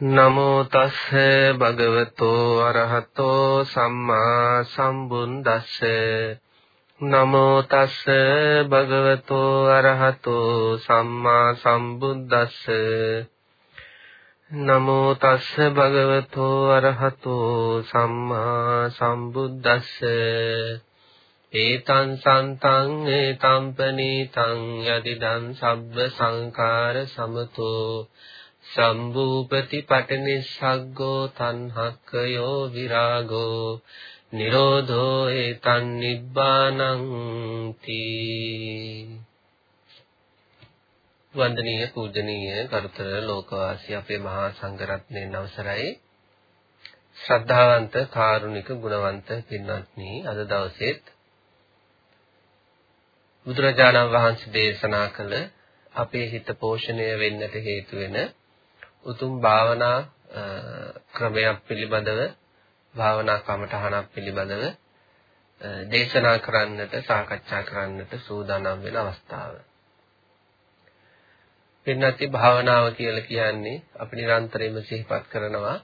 නමෝ තස්ස භගවතෝ අරහතෝ සම්මා සම්බුද්දස්ස. නමෝ තස්ස භගවතෝ අරහතෝ සම්මා සම්බුද්දස්ස. නමෝ තස්ස භගවතෝ අරහතෝ සම්මා සම්බුද්දස්ස. ඒතං සන්තං ඒතං පනීතං යදිදං සබ්බ සංකාර සමතෝ. සම්භූපති පටනිස්සග්ගෝ තණ්හක්කයෝ විරාගෝ නිරෝධෝ ඒතන් නිබ්බානං තී. වන්දනීය පූජනීය කරුතර ලෝකවාසී අපේ මහා සංඝරත්නයන් අවසරයි. ශ්‍රද්ධාවන්ත කාරුණික ගුණවන්ත පින්වත්නි අද දවසේත් බුදුරජාණන් වහන්සේ දේශනා කළ අපේ හිත පෝෂණය වෙන්නට හේතු වෙන උතුම් භාවනා ක්‍රමයක් පිළිබඳව භාවනා කමඨහනක් පිළිබඳව දේශනා කරන්නට සාකච්ඡා කරන්නට සූදානම් වෙන අවස්ථාව. පින්නති භාවනාව කියලා කියන්නේ අපි නිරන්තරයෙන්ම සිහිපත් කරනවා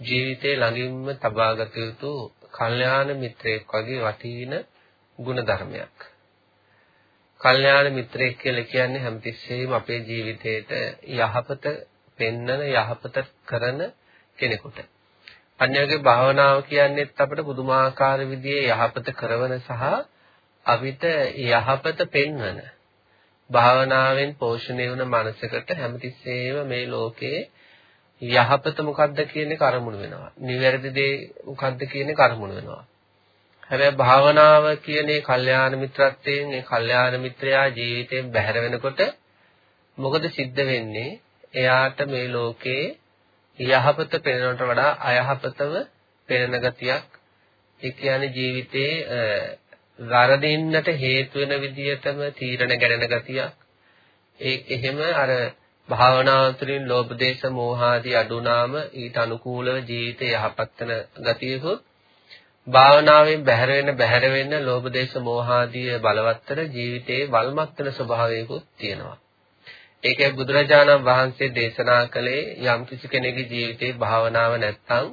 ජීවිතේ ළඟින්ම තබාගත යුතු කල්යාණ මිත්‍රයෙක් වගේ වටින ගුණ ධර්මයක්. කල්යාණ මිත්‍රයෙක් කියලා කියන්නේ හැමතිස්සෙම අපේ ජීවිතේට යහපත පෙන්නන යහපත කරන කෙනෙකුට. අන්‍යගේ භාවනාව කියන්නේත් අපිට පුදුමාකාර විදිහේ යහපත කරවන සහ අපිට යහපත පෙන්වන භාවනාවෙන් පෝෂණය වුණ මනසකට හැමතිස්සෙම මේ ලෝකේ යහපත මොකද්ද කියන කර්මුණු වෙනවා. නිවැරදි දේ මොකද්ද කියන කර්මුණු වෙනවා. හැබැයි භාවනාව කියන්නේ කල්යාණ මිත්‍රත්වයෙන් ඒ කල්යාණ මිත්‍රයා ජීවිතයෙන් බැහැර වෙනකොට මොකද සිද්ධ වෙන්නේ? එයාට මේ ලෝකේ යහපත පෙනෙනට වඩා අයහපතව පෙනෙන ගතියක්. ඒ කියන්නේ ජීවිතේ වරදින්නට හේතු වෙන විදියටම තීරණ ගැනෙන ගතියක්. ඒ එහෙම අර භාවනාව තුළින් ලෝභ දේශ මෝහ ආදී අඩුනාම ඊට අනුකූලව ජීවිතය යහපත් වෙන ගතියකුත් භාවනාවෙන් බැහැර වෙන බැහැර වෙන ලෝභ දේශ මෝහ ආදී බලවත්තර ජීවිතේ වල්මත් වෙන ස්වභාවයකුත් තියෙනවා. ඒකයි බුදුරජාණන් වහන්සේ දේශනා කළේ යම් කිසි කෙනෙකුගේ ජීවිතේ භාවනාව නැත්තම්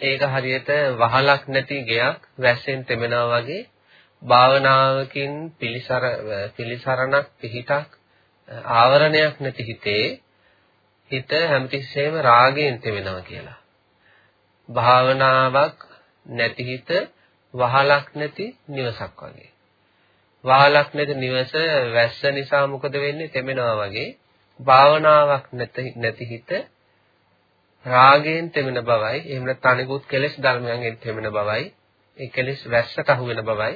ඒක හරියට වහලක් නැති ගෙයක් වැස්සෙන් තෙමෙනවා වගේ භාවනාවකින් පිලිසර පිලිසරණක් පිහිටක් ආවරණයක් නැති හිතේ හිත හැමතිස්සෙම රාගයෙන් තෙමෙනවා කියලා. භාවනාවක් නැති හිත වහලක් නැති නිවසක් වගේ. වහලක් නැති නිවස වැස්ස නිසා මොකද වෙන්නේ තෙමෙනවා වගේ භාවනාවක් නැති නැති හිත රාගයෙන් තෙමෙන බවයි එහෙම නැත්නම් අනිකුත් කෙලෙස් ධර්මයන්ගෙන් තෙමෙන බවයි ඒ කෙලෙස් වැස්සට අහු වෙන බවයි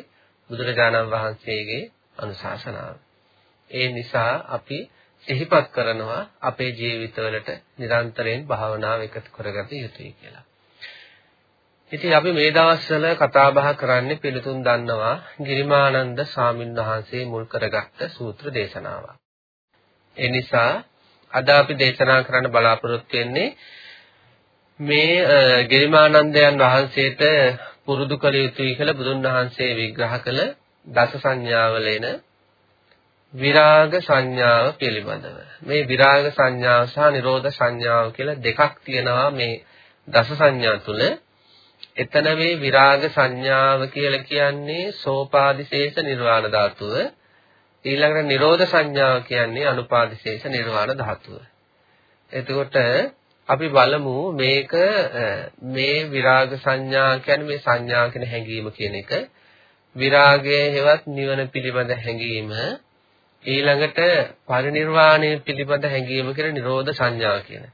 බුදුරජාණන් වහන්සේගේ අනුශාසනාව. ඒ නිසා අපි සිහිපත් කරනවා අපේ ජීවිතවලට නිරන්තරයෙන් භාවනාව එකතු කරගත යුතුයි කියලා. ඉතින් අපි මේ දවස්වල කතා බහ කරන්නේ පිළිතුන් දන්නවා ගිරිමානන්ද ස්වාමීන් වහන්සේ මුල් කරගත්ත සූත්‍ර දේශනාවක්. ඒ නිසා අද අපි දේශනා කරන්න බලාපොරොත්තු වෙන්නේ මේ ගිරිමානන්දයන් වහන්සේට පුරුදු කළ යුතුයි කියලා බුදුන් වහන්සේ විග්‍රහ කළ දස සංඥාවල එන විරාග සංඥාව පිළිබඳව. මේ විරාග සංඥාව සහ නිරෝධ සංඥාව කියලා දෙකක් තියෙනවා මේ දස සංඥා තුල. එතන මේ විරාග සංඥාව කියලා කියන්නේ සෝපාදිශේෂ නිර්වාණ ධාතුව. ඊළඟට නිරෝධ සංඥාව කියන්නේ අනුපාදිශේෂ නිර්වාණ ධාතුව. එතකොට අපි බලමු මේක මේ විරාග සංඥා කියන්නේ මේ සංඥා කියන හැඟීම කියන එක විරාගයේ හෙවත් නිවන පිළිබඳ හැඟීම ඊළඟට පරිණිරවාණය පිළිබඳ හැඟීම කියන නිරෝධ සංඥා කියන.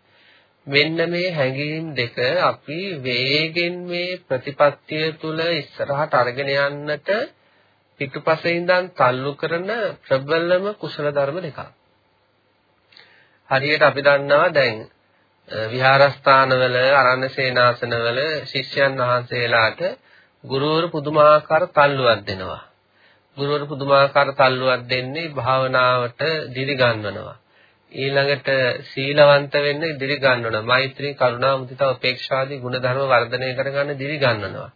මෙන්න මේ හැඟීම් දෙක අපි වේගෙන් මේ ප්‍රතිපත්තිය තුල ඉස්සරහට අරගෙන යන්නට පිටුපසේ ඉඳන් තල්ලු කරන ප්‍රබලම කුසල ධර්ම දෙකක්. හරියට අපි දන්නවා දැන් විහාරස්ථානවල අරණ්‍ය සේනාසනවල ශිෂ්‍යයන් වහන්සේලාට ගුරුවරු පුදුමාකාර තල්ලුවක් දෙනවා. ගුරුවරු පුදුමාකාර තල්ලුවක් දෙන්නේ භාවනාවට දිරි ගන්වනවා. ඊළඟට සීලවන්ත වෙන්න ඉදිරි ගන්නවනවා. මෛත්‍රී, කරුණා, මුදිතා, උපේක්ෂා ආදී ගුණධර්ම වර්ධනය කරගන්න ඉදිරි ගන්නවනවා.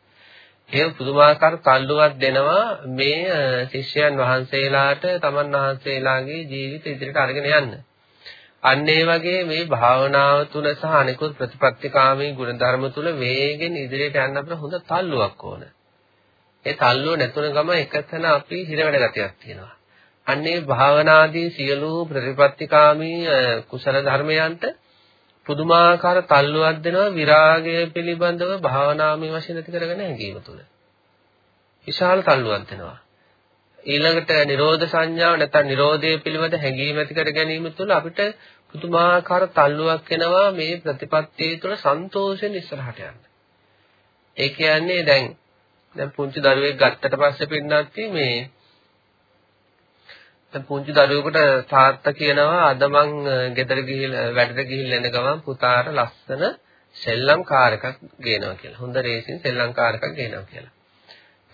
ඒ පුදුමාකාර තල්ලුවක් දෙනවා මේ ශිෂ්‍යයන් වහන්සේලාට තමන් වහන්සේලාගේ ජීවිත ඉදිරියට අරගෙන යන්න. අන්න ඒ වගේ මේ භාවනාව තුල සහ අනිකුත් ප්‍රතිපත්තිකාමී ගුණධර්ම තුල වේගෙන් ඉදිරියට යන්න අපිට හොඳ තල්ලුවක් ඕන. ඒ තල්ලුව නැතුන ගම එකතැන අපි හිර වැඩ ගතියක් තියෙනවා. අන්නේ භාවනාදී සියලු ප්‍රතිපත්තිකාමී කුසල ධර්මයන්ට පුදුමාකාර තල්ලුවක් දෙනවා විරාගය පිළිබඳව භාවනාමය වශයෙන් ඇති කරගෙන හැඟීම තුළ. විශාල තල්ලුවක් දෙනවා. ඊළඟට නිරෝධ සංඥාව නැත්නම් නිරෝධය පිළිබඳ හැඟීම ඇති කර ගැනීම තුළ අපිට පුදුමාකාර තල්ලුවක් එනවා මේ ප්‍රතිපත්තිය තුළ සන්තෝෂෙන් ඉස්සරහට යන්න. ඒ කියන්නේ දැන් දැන් පුංචි දරුවෙක් ගත්තට පස්සේ පින්නත් මේ දැන් පුංචි දරුවෙකුට තාත්තා කියනවා අද මං ගෙදර ගිහිල්ලා වැඩට ගිහිල්ලා එන ගමන් පුතාට ලස්සන සෙල්ලම් කාර් එකක් ගේනවා කියලා. හොඳ රේසින් සෙල්ලම් කාර් එකක් ගේනවා කියලා.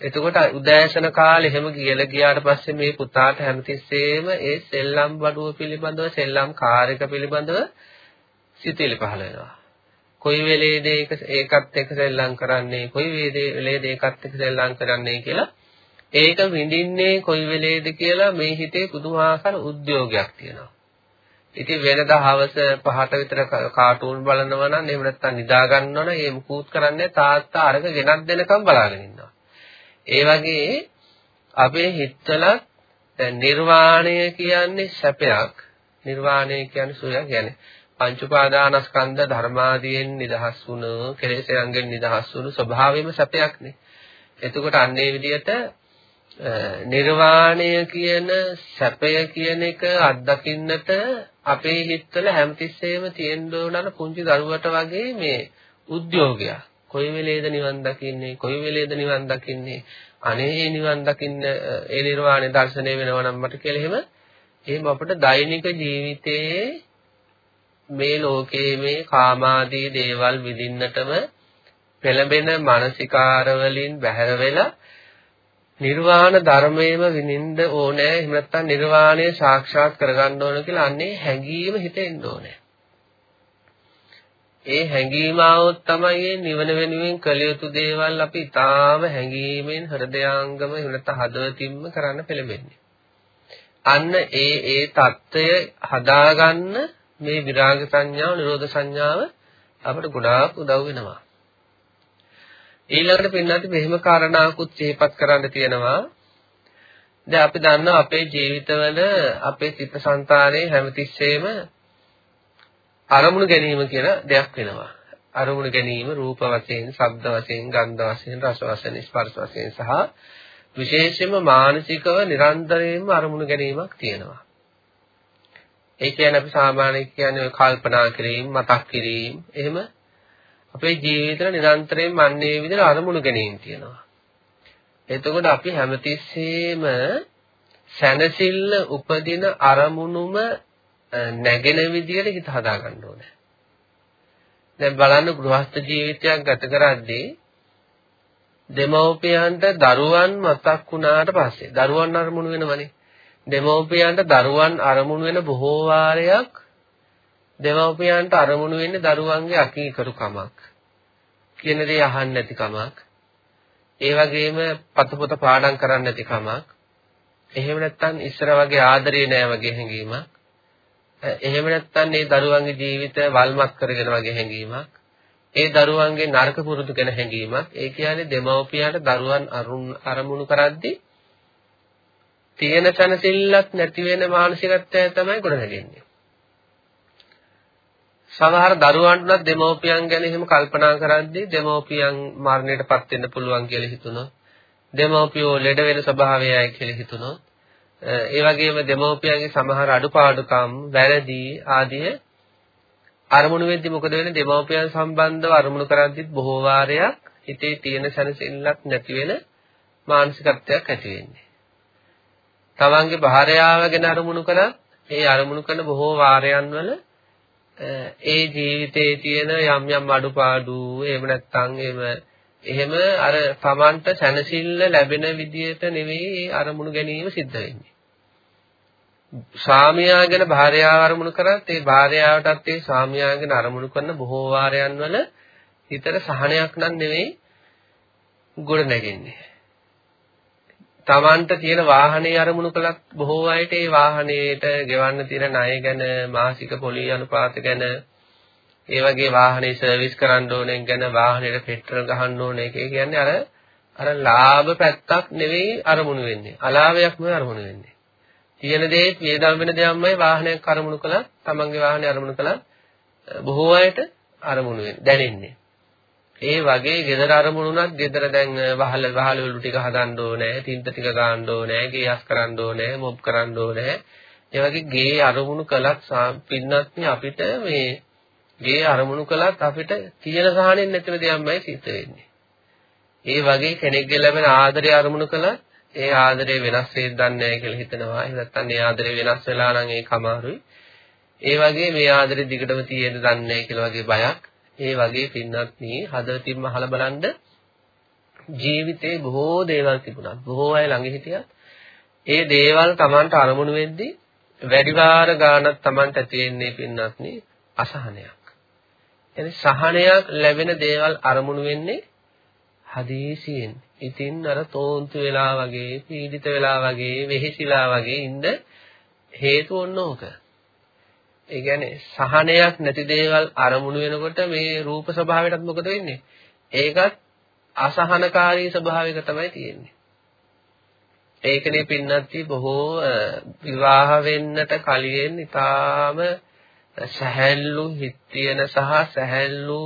එතකොට උදෑසන කාලේ එහෙම කියලා ගියාට පස්සේ මේ පුතාට හැමතිස්සෙම ඒ සෙල්ලම් බඩුව පිළිබඳව සෙල්ලම් කාර් එක පිළිබඳව සිතිලි පහළ වෙනවා. කොයි වෙලේද ඒක ඒකත් එක්ක සෙල්ලම් කරන්නේ කොයි වෙලේද ඒකත් එක්ක සෙල්ලම් කරන්නේ කියලා ඒක විඳින්නේ කොයි වෙලේද කියලා මේ හිතේ පුදුමාකාර උද්‍යෝගයක් තියෙනවා. ඉතින් වෙනදා හවස 5ට විතර කාටූන් බලනවා නම් එහෙම නැත්නම් නිදා ගන්නවා නම් ඒ මුකුත් කරන්නේ තාත්තා අරක ගෙනත් දෙනකම් බලාගෙන ඉන්නවා. ඒ වගේ අපේ හිතවල නිර්වාණය කියන්නේ සැපයක්. නිර්වාණය කියන්නේ සුවයක් කියන්නේ පංච උපාදානස්කන්ධ ධර්මාදීන් නිදහස් වුණු කෙලෙසයන්ගෙන් නිදහස් වුණු ස්වභාවයෙන්ම සැපයක්නේ. එතකොට අන්නේ විදිහට නිර්වාණය කියන සැපය කියන එක අත්දකින්නට අපේ හිතවල හැමතිස්සෙම තියෙන්න ඕන පුංචි දරුවට වගේ මේ උද්‍යෝගයක්. කොයි වෙලේද නිවන් දකින්නේ? කොයි වෙලේද නිවන් දකින්නේ? අනේ නිවන් දකින්න ඒ නිර්වාණය දර්ශනය වෙනවා නම් මට කියලා එහෙම එහෙම අපිට දෛනික ජීවිතයේ මේ ලෝකයේ මේ කාමාදී දේවල් විඳින්නටම පෙළඹෙන මානසිකාර වලින් බැහැර වෙලා නිර්වාණ ධර්මයේම විනින්ද ඕනේ. එහෙම නැත්නම් නිර්වාණය සාක්ෂාත් කරගන්න ඕන කියලා අන්නේ හැඟීම හිතෙන්න ඕනේ. ඒ හැඟීම આવොත් තමයි නිවන වෙනුවෙන් කළ යුතු දේවල් අපි ඊටාම හැඟීමෙන් හෘදයාංගම එහෙම නැත්නම් හදවතින්ම කරන්න පෙළඹෙන්නේ. අන්න ඒ ඒ தত্ত্বය හදාගන්න මේ විරාග සංඥාව නිරෝධ සංඥාව අපට ගොඩාක් උදව් වෙනවා. ඊළඟට පින්නත් මෙහෙම කාරණාකුත් සිහිපත් කරන්න තියෙනවා. දැන් අපි දන්නවා අපේ ජීවිතවල අපේ චිත්තසංතානයේ හැමතිස්සෙම අරමුණු ගැනීම කියලා දෙයක් වෙනවා. අරමුණු ගැනීම රූප වශයෙන්, ශබ්ද වශයෙන්, ගන්ධ වශයෙන්, රස වශයෙන්, ස්පර්ශ වශයෙන් සහ විශේෂයෙන්ම මානසිකව නිරන්තරයෙන්ම අරමුණු ගැනීමක් තියෙනවා. ඒ කියන්නේ අපි සාමාන්‍ය කියන්නේ කල්පනා කිරීම, මතක් කිරීම, එහෙම අපේ ජීවිතේ නිරන්තරයෙන්ම අන්නේ විදිහට අරමුණු ගැනීම තියෙනවා. එතකොට අපි හැමතිස්සෙම සැනසෙල්ල උපදින අරමුණුම නැගෙන විදිහට හිත හදා ගන්න ඕනේ. දැන් බලන්න ගෘහස්ත ජීවිතයක් ගත කරද්දී දෙමව්පියන්ට දරුවන් මතක් වුණාට පස්සේ දරුවන් අරමුණු වෙනවනේ. දෙමව්පියන්ට දරුවන් අරමුණු වෙන බොහෝ වාරයක් දෙමව්පියන්ට අරමුණු වෙන්නේ දරුවන්ගේ අකීකරුකමක්. කියන දේ අහන්න නැති කමක්. ඒ වගේම පතපොත පාඩම් කරන්න නැති කමක්. එහෙම නැත්නම් ඉස්සර වගේ ආදරේ නෑ වගේ හැඟීමක්. එහෙම නැත්නම් මේ දරුවන්ගේ ජීවිතය වල්මත් කරගෙන වගේ හැඟීමක්. ඒ දරුවන්ගේ නරක පුරුදු ගැන හැඟීමක්. ඒ කියන්නේ දෙමව්පියන්ට දරුවන් අරමුණු කරද්දී තියෙන සැනසෙල්ලක් නැති වෙන මානසිකත්වය තමයි ගොඩනගන්නේ. සමහර දරුවන්ටත් දෙමව්පියන් ගැන එහෙම කල්පනා කරද්දී දෙමව්පියන් මරණයටපත් වෙන්න පුළුවන් කියලා හිතුණා. දෙමව්පියෝ ලෙඩ වෙන ස්වභාවයයි කියලා හිතුණා. ඒ වගේම දෙමව්පියන්ගේ සමහර අඩුපාඩුකම්, වැරදි ආදී අරමුණු වෙද්දි මොකද වෙන්නේ? දෙමව්පියන් සම්බන්ධව අරමුණු කරද්දිත් බොහෝ වාරයක් හිතේ තියෙන සැනසෙල්ලක් නැති වෙන මානසිකත්වයක් ඇති වෙන්නේ. තමන්ගේ භාර්යාව ගැන අරමුණු කළා ඒ අරමුණු කරන බොහෝ වාරයන් වල ඒ ජීවිතයේ තියෙන යම් යම් අඩුපාඩු එහෙම නැත්නම් එහෙම එහෙම අර තමන්ට සැනසෙල්ල ලැබෙන විදියට නෙවෙයි අරමුණු ගැනීම සිද්ධ වෙන්නේ. ස්වාමියා ගැන භාර්යාව අරමුණු කරත් ඒ භාර්යාවටත් ඒ ස්වාමියා ගැන අරමුණු කරන බොහෝ වාරයන් වල හිතට සහනයක් නම් නෙවෙයි ගොඩ නැගෙන්නේ. Tamanට තියෙන වාහනේ අරමුණු කළත් බොහෝ අයට ඒ වාහනේට ගෙවන්න තියෙන ණය ගැන මාසික පොලි අනුපාත ගැන ඒ වගේ වාහනේ සර්විස් කරන්න ඕනේ ගැන වාහනේට පෙට්‍රල් ගහන්න ඕනේ එක කියන්නේ අර අර ලාභ පැත්තක් නෙවෙයි අරමුණු වෙන්නේ. අලාභයක්මයි අරමුණු වෙන්නේ. තියෙන දේ වේදම් වෙන දෙයක්මයි වාහනයක් අරමුණු කළා, තමන්ගේ වාහනේ අරමුණු කළා බොහෝ අයට අරමුණු වෙන්නේ දැනෙන්නේ. ඒ වගේ gedara අරමුණුනත් gedara දැන් වහල වහල වලු ටික හදන්න ඕනේ, තින්ත ටික ගන්න ඕනේ, ගේස් කරන්න ඕනේ, මොබ් කරන්න ඕනේ. ඒ වගේ ගේ අරමුණු කළත් පින්නත් අපිට මේ ගේ අරමුණු කළත් අපිට තියෙන සහනෙන් නැතිව දෙයක්මයි සිද්ධ වෙන්නේ. ඒ වගේ කෙනෙක්ගේ ලැබෙන ආදරය අරමුණු කළත් ඒ ආදරේ වෙනස් වෙයිද දන්නේ නැහැ කියලා හිතනවා. එහෙම නැත්නම් ඒ ආදරේ වෙනස් වෙලා නම් ඒක අමාරුයි. ඒ වගේ මේ ආදරේ දිගටම තියෙන්න දන්නේ නැහැ කියලා වගේ බයක්. ඒ වගේ පින්වත්නි හදවතින්ම අහලා බලන්න ජීවිතේ බොහෝ දේවල් තිබුණා. බොහෝ අය ළඟ හිටියත් ඒ දේවල් Tamanට අරමුණු වෙද්දී වැඩි වාර ගාණක් Tamanට ඇති වෙන්නේ පින්වත්නි අසහනයක්. එනි සහනයක් ලැබෙන දේවල් අරමුණු වෙන්නේ හදීසියෙන්. ඉතින් අර තෝන්තු වෙලා වගේ, පීඩිත වෙලා වගේ, වෙහෙසිලා වගේ ඉන්න හේතු ඔන්න ඕක. ඒ කියන්නේ සහනයක් නැති දේවල් අරමුණු වෙනකොට මේ රූප ස්වභාවයටත් මොකද වෙන්නේ? ඒකත් අසහනකාරී ස්වභාවයක තමයි තියෙන්නේ. ඒකනේ පින්නත්ටි බොහෝ විවාහ වෙන්නට කලින් ඊටාම සැහැල්ලු හිත් තියෙන සහ සැහැල්ලු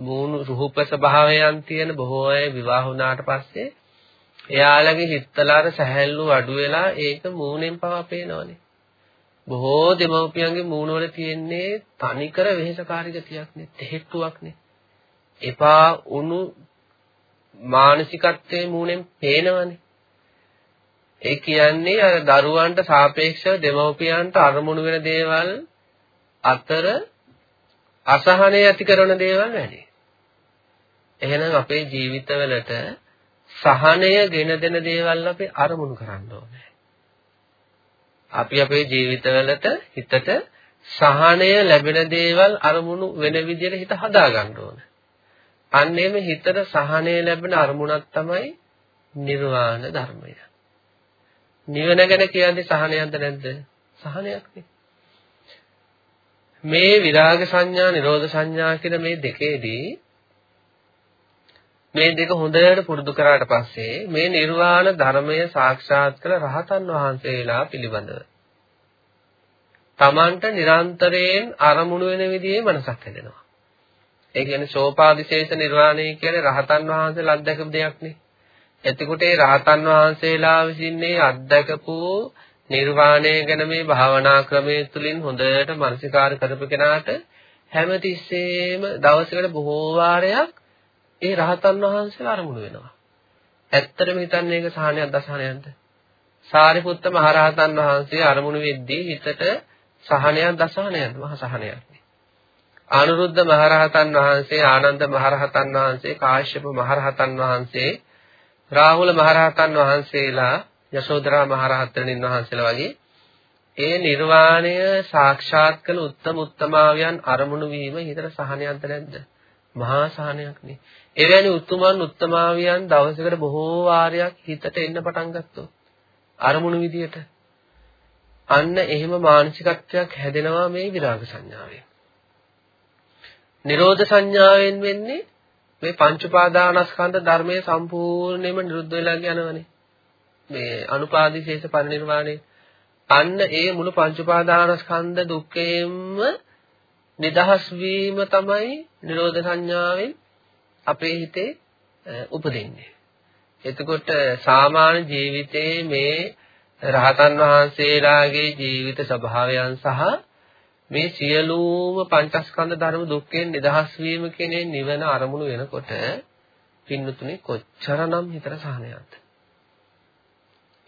මූණු රූප ස්වභාවයන් තියෙන බොහෝ අය විවාහ වුණාට පස්සේ එයාලගේ හිතලාර සැහැල්ලු අඩු වෙලා ඒක මූණෙන් පවා පේනවනේ. බොහෝ දෙමව්පියන්ගේ මූණවල තියෙන්නේ තනිකර වෙහෙසකාරී ගතියක් නේ, තෙහෙට්ටුවක් නේ. එපා උණු මානසිකත්වයේ මූණෙන් පේනවනේ. ඒ කියන්නේ අර දරුවන්ට සාපේක්ෂව දෙමව්පියන්ට අරමුණු වෙන දේවල් අතර අසහනය ඇති කරන දේවල් වැඩි. එහෙනම් අපේ ජීවිතවලට සහනය ගෙන දෙන දේවල් අපි අරමුණු කරන්න ඕනේ. අපි අපේ ජීවිතවලට හිතට සහනය ලැබෙන දේවල් අරමුණු වෙන විදිහට හිත හදා ගන්න ඕනේ. අන්න එමෙ හිතට සහනය ලැබෙන අරමුණක් තමයි නිර්වාණ ධර්මය. නිවන ගැන කියන්නේ සහනයක්ද නැද්ද? සහනයක් නේ. මේ විරාග සංඥා, නිරෝධ සංඥා කියන මේ දෙකේදී මේ දෙක හොඳට පුරුදු කරාට පස්සේ මේ නිර්වාණ ධර්මය සාක්ෂාත් කළ රහතන් වහන්සේලා පිළිබඳව තමන්ට නිරන්තරයෙන් අරමුණු වෙන විදිහේ මනසක් හැදෙනවා. ඒ කියන්නේ සෝපාදිශේෂ නිර්වාණය කියන්නේ රහතන් වහන්සේලා අත්දැකපු දෙයක් නේ. එතකොට ඒ රහතන් වහන්සේලා විසින් මේ අත්දකපු නිර්වාණය ගැන මේ භාවනා ක්‍රමයේ තුලින් හොඳට මනසිකාර කරපු කෙනාට හැමතිස්සෙම දවසකට බොහෝ වාරයක් ඒ රහතන් වහන්සේලා අරමුණු වෙනවා. ඇත්තටම හිතන්නේ ඒක සහනයක් දසහනයක්ද? සාරිපුත්ත මහරහතන් වහන්සේ අරමුණු වෙද්දී හිතට සහනයක් දසහනයක්ද? මහ සහනයක්. අනුරුද්ධ මහරහතන් වහන්සේ, ආනන්ද මහරහතන් වහන්සේ, කාශ්‍යප මහරහතන් වහන්සේ රාහුල මහරහතන් වහන්සේලා යශෝදරා මහරහතන් වහන්සේලා වගේ ඒ නිර්වාණය සාක්ෂාත් කළ උත්තම උත්තමාවියන් අරමුණු වීම හිතට සහනයක්ද නැද්ද? මහා සහනයක් නේ. එවැනි උතුමන් උත්තමාවියන් දවසකට බොහෝ වාරයක් හිතට එන්න පටන් ගත්තොත් අරමුණු විදියට අන්න එහෙම මානසිකත්වයක් හැදෙනවා මේ විරාග සංඥාවෙන්. නිරෝධ සංඥාවෙන් වෙන්නේ මේ පංච උපාදානස්කන්ධ ධර්මයේ සම්පූර්ණයෙන්ම නිරුද්ධ වෙලා යනවනේ. මේ අනුපාදිශේෂ පරිනිර්වාණය. අන්න ඒ මුළු පංච උපාදානස්කන්ධ දුක්ඛයෙන්ම නිදහස් වීම තමයි නිරෝධ සංඥාවෙන් අපේ හිතේ උපදින්නේ. එතකොට සාමාන්‍ය ජීවිතයේ මේ රහතන් වහන්සේලාගේ ජීවිත ස්වභාවයන් සහ මේ සියලුම පංචස්කන්ධ ධර්ම දුක්ඛයෙන් නිදහස් වීම කියන නිවන අරමුණු වෙනකොට පින්නතුනේ කොච්චරනම් හිතට සහනයක්ද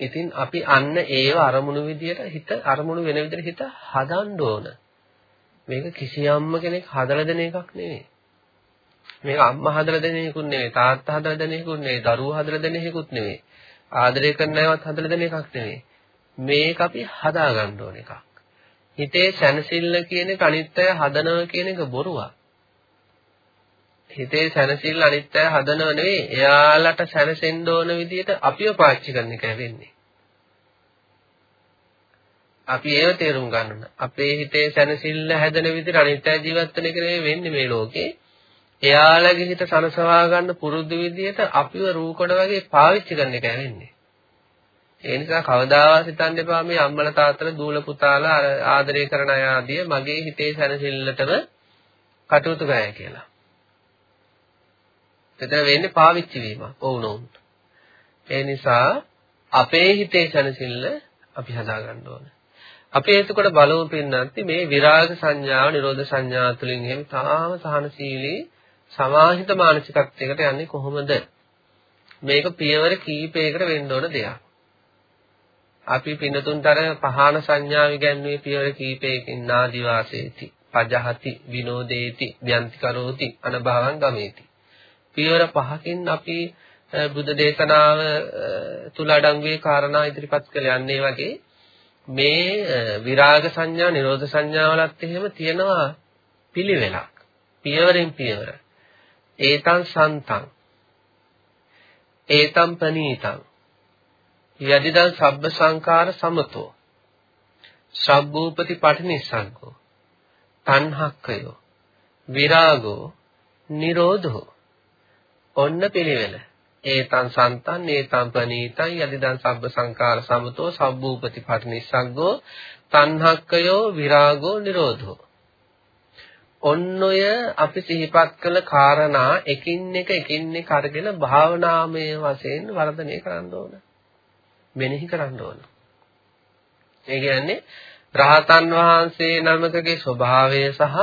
ඉතින් අපි අන්න ඒව අරමුණු විදියට හිත අරමුණු වෙන විදියට හිත හදන්න ඕන මේක කිසියම්ම කෙනෙක් හදලා දෙන එකක් නෙවෙයි මේක අම්මා හදලා දෙන එකකුත් නෙවෙයි තාත්තා හදලා දෙන එකකුත් නෙවෙයි දරුවෝ හදලා දෙන එකකුත් නෙවෙයි ආදරය කරන අයවත් හදලා දෙන එකක් නෙවෙයි මේක අපි හදා ගන්න ඕන එකක් හිතේ සැනසෙල්ල කියන එක අනිත්‍ය හදනවා කියන එක බොරුවක්. හිතේ සැනසෙල්ල අනිත්‍ය හදනව නෙවෙයි. එයාලට සැනසෙන්න ඕන විදිහට අපිව පාවිච්චි කරන එකයි වෙන්නේ. අපි ඒව තේරුම් ගන්න අපේ හිතේ සැනසෙල්ල හැදෙන විදිහට අනිත්‍ය ජීවත් වෙන එක නෙවෙයි වෙන්නේ මේ ලෝකේ. එයාලගේ හිත සනසවා ගන්න පුරුදු විදිහට අපිව රූකඩ වගේ පාවිච්චි කරන එකයි වෙන්නේ. ඒ නිසා කවදාවත් හිතන්න එපා මේ අම්මලා තාත්තලා දූල පුතාලා ආදරය කරන අය ආදිය මගේ හිතේ සැනසෙල්ලටම කටයුතු කරයි කියලා. එතන වෙන්නේ පාවිච්චි වීම වුණොත්. ඒ නිසා අපේ හිතේ සැනසෙල්ල අපි හදා ගන්න ඕන. අපි එතකොට බලමු පින්නන්ති මේ විරාග සංඥාව නිරෝධ සංඥා තුලින් එහෙම තාම සහනශීලී සමාහිත මානසිකත්වයකට යන්නේ කොහොමද? මේක පියවර කීපයකට වෙන්න ඕන දෙයක්. අපි පින්නතුන්ට අර පහාන සංඥාව ඉගැන්වුවේ පියවර කීපයකින් නාදිවාසේති, පජහති, විනෝදේති, ව්‍යන්ති කරෝති, අනභවං ගමේති. පියවර පහකින් අපි බුද්ධ දේශනාව තුල අඩංගුවේ කාරණා ඉදිරිපත් කළ යන්නේ වගේ මේ විරාග සංඥා නිරෝධ සංඥාවලත් එහෙම තියෙනවා පිළිවෙලක්. පියවරෙන් පියවර. ඒතං සන්තං. ඒතං පනීතං යදිදං සබ්බ සංකාර සමතෝ. සබ්බූපති පටිනිස්සග්ගෝ. තණ්හක්කයෝ විරාගෝ. නිරෝධෝ. ඔන්න පිළිවෙල. ඒතං සන්තං ඒතං පනීතං යදිදං සබ්බ සංකාර සමතෝ සබ්බූපති පටිනිස්සග්ගෝ තණ්හක්කයෝ විරාගෝ නිරෝධෝ. ඔන්න ඔය අපි සිහිපත් කළ කාරණා එකින් එක එකින් එක අරගෙන භාවනාමය වශයෙන් වර්ධනය කරන්න ඕන. මෙනෙහි කරන්න ඕන. ඒ කියන්නේ රහතන් වහන්සේ නමකගේ ස්වභාවය සහ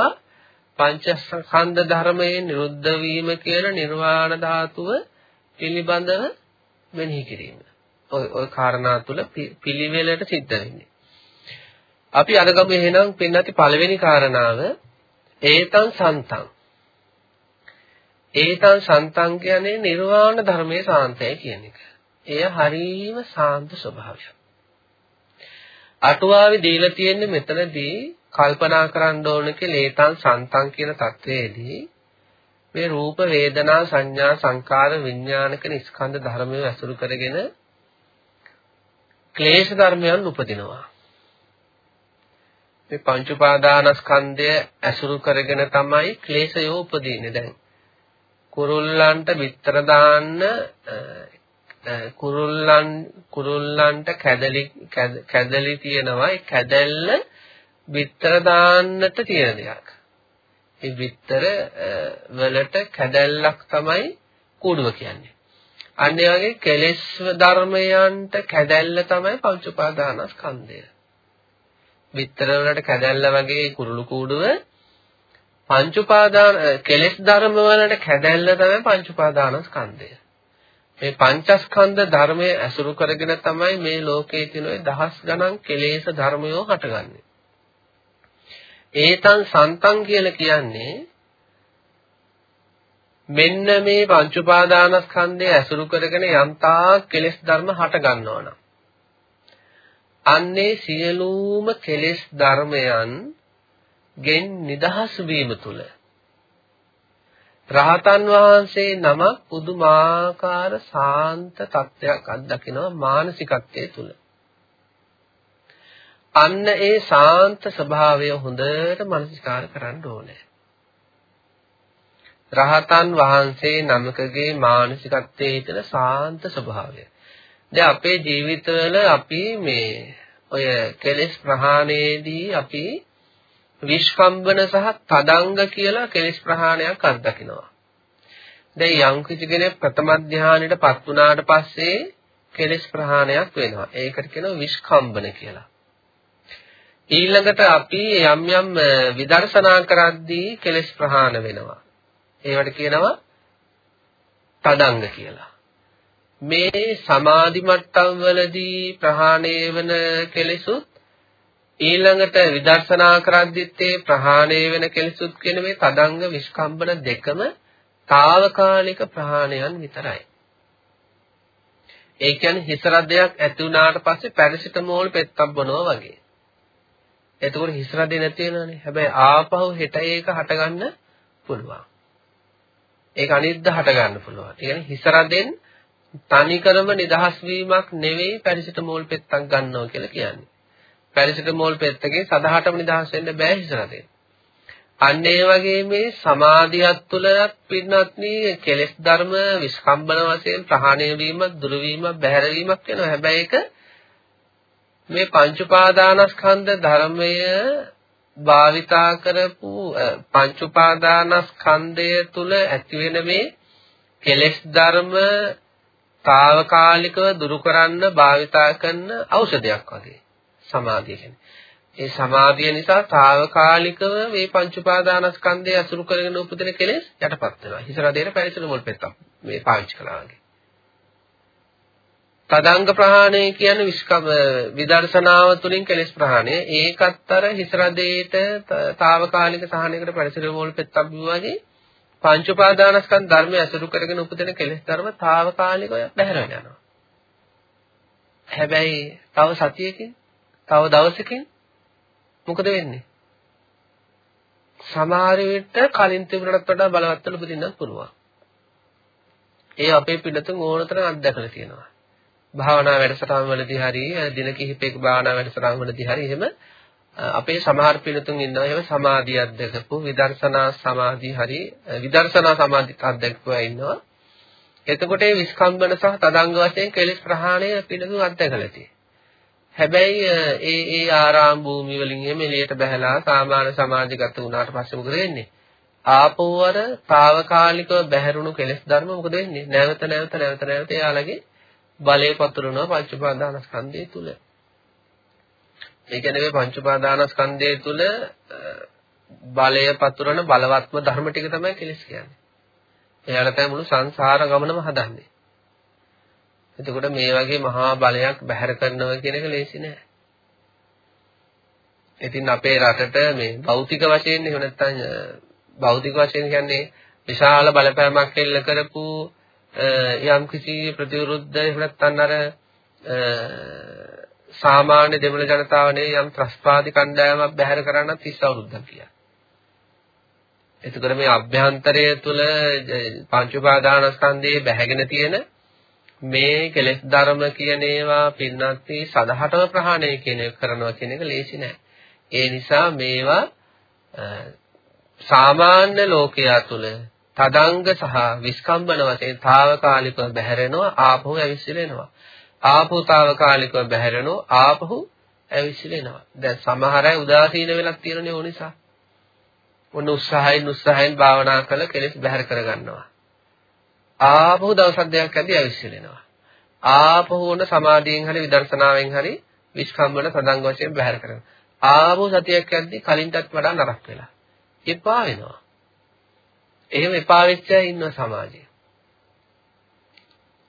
පංචස්කන්ධ ධර්මයේ නිරුද්ධ වීම කියන නිර්වාණ ධාතුව පිළිබඳව මෙනෙහි කිරීම. ඔය ඔය කාරණා තුල පිළිවෙලට සිද්ධ වෙන්නේ. අපි අරගමු එහෙනම් පින්නති පළවෙනි කාරණාව ඒතං සන්තං. ඒතං සන්තං කියන්නේ නිර්වාණ ධර්මයේ සාන්තය කියන එක. එය හරීම සාන්ත ස්වභාවයක්. අටුවාවේ දීලා තියෙන්නේ මෙතනදී කල්පනා කරන්න ඕන කියලා ඒතං සන්තං කියන தത്വයේදී මේ රූප වේදනා සංඥා සංකාර විඥාන කියන ස්කන්ධ ධර්මය ඇසුරු කරගෙන ක්ලේශ ධර්මයන් උපදිනවා. මේ පංච උපාදානස්කන්ධය ඇසුරු කරගෙන තමයි ක්ලේශය උපදින්නේ දැන්. කුරුල්ලන්ට විතර දාන්න කුරුල්ලන් කුරුල්ලන්ට කැදලි කැදලි තියෙනවා ඒ කැදැල්ල බිත්තර දාන්නට තියෙන දෙයක්. ඒ බිත්තර වලට කැදැල්ලක් තමයි කූඩුව කියන්නේ. අන්න ඒ වගේ කෙලෙස් ධර්මයන්ට කැදැල්ල තමයි පංච උපාදානස්කන්ධය. බිත්තර වලට කැදැල්ල වගේ කුරුළු කූඩුව පංච උපාදාන කෙලෙස් ධර්ම වලට කැදැල්ල තමයි පංච උපාදානස්කන්ධය. මේ පංචස්කන්ධ ධර්මය ඇසුරු කරගෙන තමයි මේ ලෝකයේ තියෙන දහස් ගණන් කෙලෙස් ධර්මයෝ හටගන්නේ. ඒතන් සන්තන් කියලා කියන්නේ මෙන්න මේ පංච උපාදානස්කන්ධය ඇසුරු කරගෙන යම්තා කෙලෙස් ධර්ම හට ගන්නවනම් අන්නේ සියලුම කෙලෙස් ධර්මයන් ගෙන් නිදහස් වීම තුල රහතන් වහන්සේ නමක් පුදුමාකාර සාන්ත තත්ත්වයක් අත්දකිනවා මානසිකත්වයේ තුල අන්න ඒ සාන්ත ස්වභාවය හොඳට මනසිකාර කරන්න ඕනේ. රහතන් වහන්සේ නමකගේ මානසිකත්වයේ තියෙන සාන්ත ස්වභාවය. දැන් අපේ ජීවිතවල අපි මේ ඔය කෙලෙස් ප්‍රහාණයේදී අපි විස්කම්බන සහ තදංග කියලා කෙලෙස් ප්‍රහාණයක් අත්දකිනවා. දැන් යම් කිසි කෙනෙක් ප්‍රථම ධානයට පත් වුණාට පස්සේ කෙලෙස් ප්‍රහාණයක් වෙනවා. ඒකට කියනවා විස්කම්බන කියලා. ඊළඟට අපි යම් යම් විදර්ශනා කරද්දී කෙලෙස් ප්‍රහාණ වෙනවා. ඒවට කියනවා තදංග කියලා. මේ සමාධි මට්ටම් වලදී ප්‍රහාණය වෙන කෙලෙසුත් ඊළඟට විදර්ශනා කරද්දිත් ඒ ප්‍රහාණය වෙන කෙලෙසුත් කියන මේ තදංග විස්කම්බන දෙකම తాවකාලික ප්‍රහාණයන් විතරයි. ඒ කියන්නේ හිස රදයක් ඇති වුණාට පස්සේ පැරසිටමෝල් පෙත්තක් බොනවා වගේ. එතකොට හිස් රදේ නැති වෙනවනේ. හැබැයි ආපහු හෙට ඒක හටගන්න පුළුවන්. ඒක අනිද්ද හට ගන්න පුළුවන්. ඒ කියන්නේ හිස රදෙන් තනිකරම නිදහස් වීමක් නෙවෙයි පැරිසිටමෝල් පෙත්තක් ගන්නවා කියලා කියන්නේ. පැරිසිටමෝල් පෙත්තකින් සදහටම නිදහස් වෙන්න බෑ හිස රදෙන්. අන්න ඒ වගේ මේ සමාධියත් තුළත් පින්නත්නි කෙලෙස් ධර්ම විස්කම්බන වශයෙන් ප්‍රහාණය වීමක් දුරු වීමක් බැහැර වීමක් වෙනවා. හැබැයි ඒක මේ පංච උපාදානස්කන්ධ ධර්මය භාවිතා කරපු පංච උපාදානස්කන්ධය තුල ඇතිවෙන මේ කෙලෙස් ධර්ම తాවකාලිකව දුරු කරන්න භාවිතා කරන ඖෂධයක් වගේ සමාධිය කියන්නේ. ඒ සමාධිය නිසා తాවකාලිකව මේ පංච උපාදානස්කන්ධය අසුරු කරගෙන උපදින කෙලෙස් යටපත් වෙනවා. හිස රදේට පැරිසෙන මුල් පෙත්තක් මේ පාවිච්චි කළා වගේ. තදංග ප්‍රහාණය කියන්නේ විස්කම විදර්ශනාව තුළින් කෙලෙස් ප්‍රහාණය. ඒකත් අර හිස රදේට తాවකාලික සහනයකට පරිසර වෝල් පෙත්තක් වගේ පංච උපාදානස්කන්ධ ධර්මය අසුරු කරගෙන උපදින කෙලෙස් ධර්ම తాවකාලිකව බැහැර යනවා. හැබැයි තව සතියකින් තව දවසකින් මොකද වෙන්නේ? සමහර විට කලින් තිබුණට වඩා බලවත්ව උපදින්නත් පුළුවන්. ඒ අපේ පිළිතුන් ඕනතරම් අත්දැකලා තියෙනවා. භාවනා වැඩසටහන් වලදී හරි දින කිහිපයක භාවනා වැඩසටහන් වලදී හරි එහෙම අපේ සමහර පිළිතුන් ඉන්නවා. එහෙම සමාධිය අධ්‍යක්ෂපු විදර්ශනා සමාධි හරි විදර්ශනා සමාධි අධ්‍යක්ෂපුවා ඉන්නවා. එතකොට මේ විස්කම්බන සහ තදංග වශයෙන් කෙලෙස් ප්‍රහාණය පිළිතුන් අධ්‍යක්ෂලා තියෙනවා. හැබැයි ඒ ඒ ආරාම භූමි වලින් එහෙම එළියට බහැලා සාමාන්‍ය සමාජගත වුණාට පස්සේ මොකද වෙන්නේ? ආපෝවර తాවකාලිකව බැහැරුණු කෙලෙස් ධර්ම මොකද වෙන්නේ? නැවත නැවත නැවත නැවත එයාලගේ බලය පතුරනවා පංච උපාදානස්කන්ධය තුල. ඒ කියන්නේ මේ පංච උපාදානස්කන්ධය තුල බලය පතුරන බලවත්ම ධර්ම ටික තමයි කෙලස් කියන්නේ. එයාලා තමයි මුළු සංසාර ගමනම හදන්නේ. එතකොට මේ වගේ මහා බලයක් බැහැර කරනවා කියන එක ලේසි නෑ. ඉතින් අපේ රටට මේ භෞතික වශයෙන් එහෙම නැත්නම් භෞතික වශයෙන් කියන්නේ විශාල බලපෑමක් එල්ල කරපු යම් කිසි ප්‍රතිවිරුද්ධ එහෙම නැත්නම් අර සාමාන්‍ය දෙමළ ජනතාවනේ යම් ත්‍රස්පාදි කණ්ඩායමක් බැහැර කරන්න 30 අවුරුද්දක් කියලා. එතකොට මේ අභ්‍යන්තරය තුල පංච උපාදානස්කන්ධයේ බැහැගෙන තියෙන මේ කෙලෙස් ධර්ම කියන ඒවා පින්නත්ටි සදහටම ප්‍රහාණය කියන කරනවා කියන එක ලේසි නෑ. ඒ නිසා මේවා සාමාන්‍ය ලෝකයා තුල තදංග සහ විස්කම්බන වශයෙන් తాවකාලිකව බැහැරෙනවා ආපහු ඇවිස්සෙලෙනවා. ආපහු తాවකාලිකව බැහැරෙනවා ආපහු ඇවිස්සෙලෙනවා. දැන් සමහර අය උදාසීන වෙලක් තියෙනනේ ඕන නිසා. ඔන්න උත්සාහයෙන් උත්සාහයෙන් භාවනා කළ කෙලෙස් බැහැර කරගන්නවා. ආපහු දවස් දෙකක් ඇදී ඇවිස්සෙලෙනවා. ආපහු ඔන්න සමාධියෙන් හරි විදර්ශනාවෙන් හරි විස්කම්බන තදංග වශයෙන් බැහැර කරනවා. ආපහු සතියක් ඇද්දි කලින්ටත් වඩා නරක වෙලා. එපා වෙනවා. එහෙම එපා වෙච්ච අය ඉන්න සමාජයේ.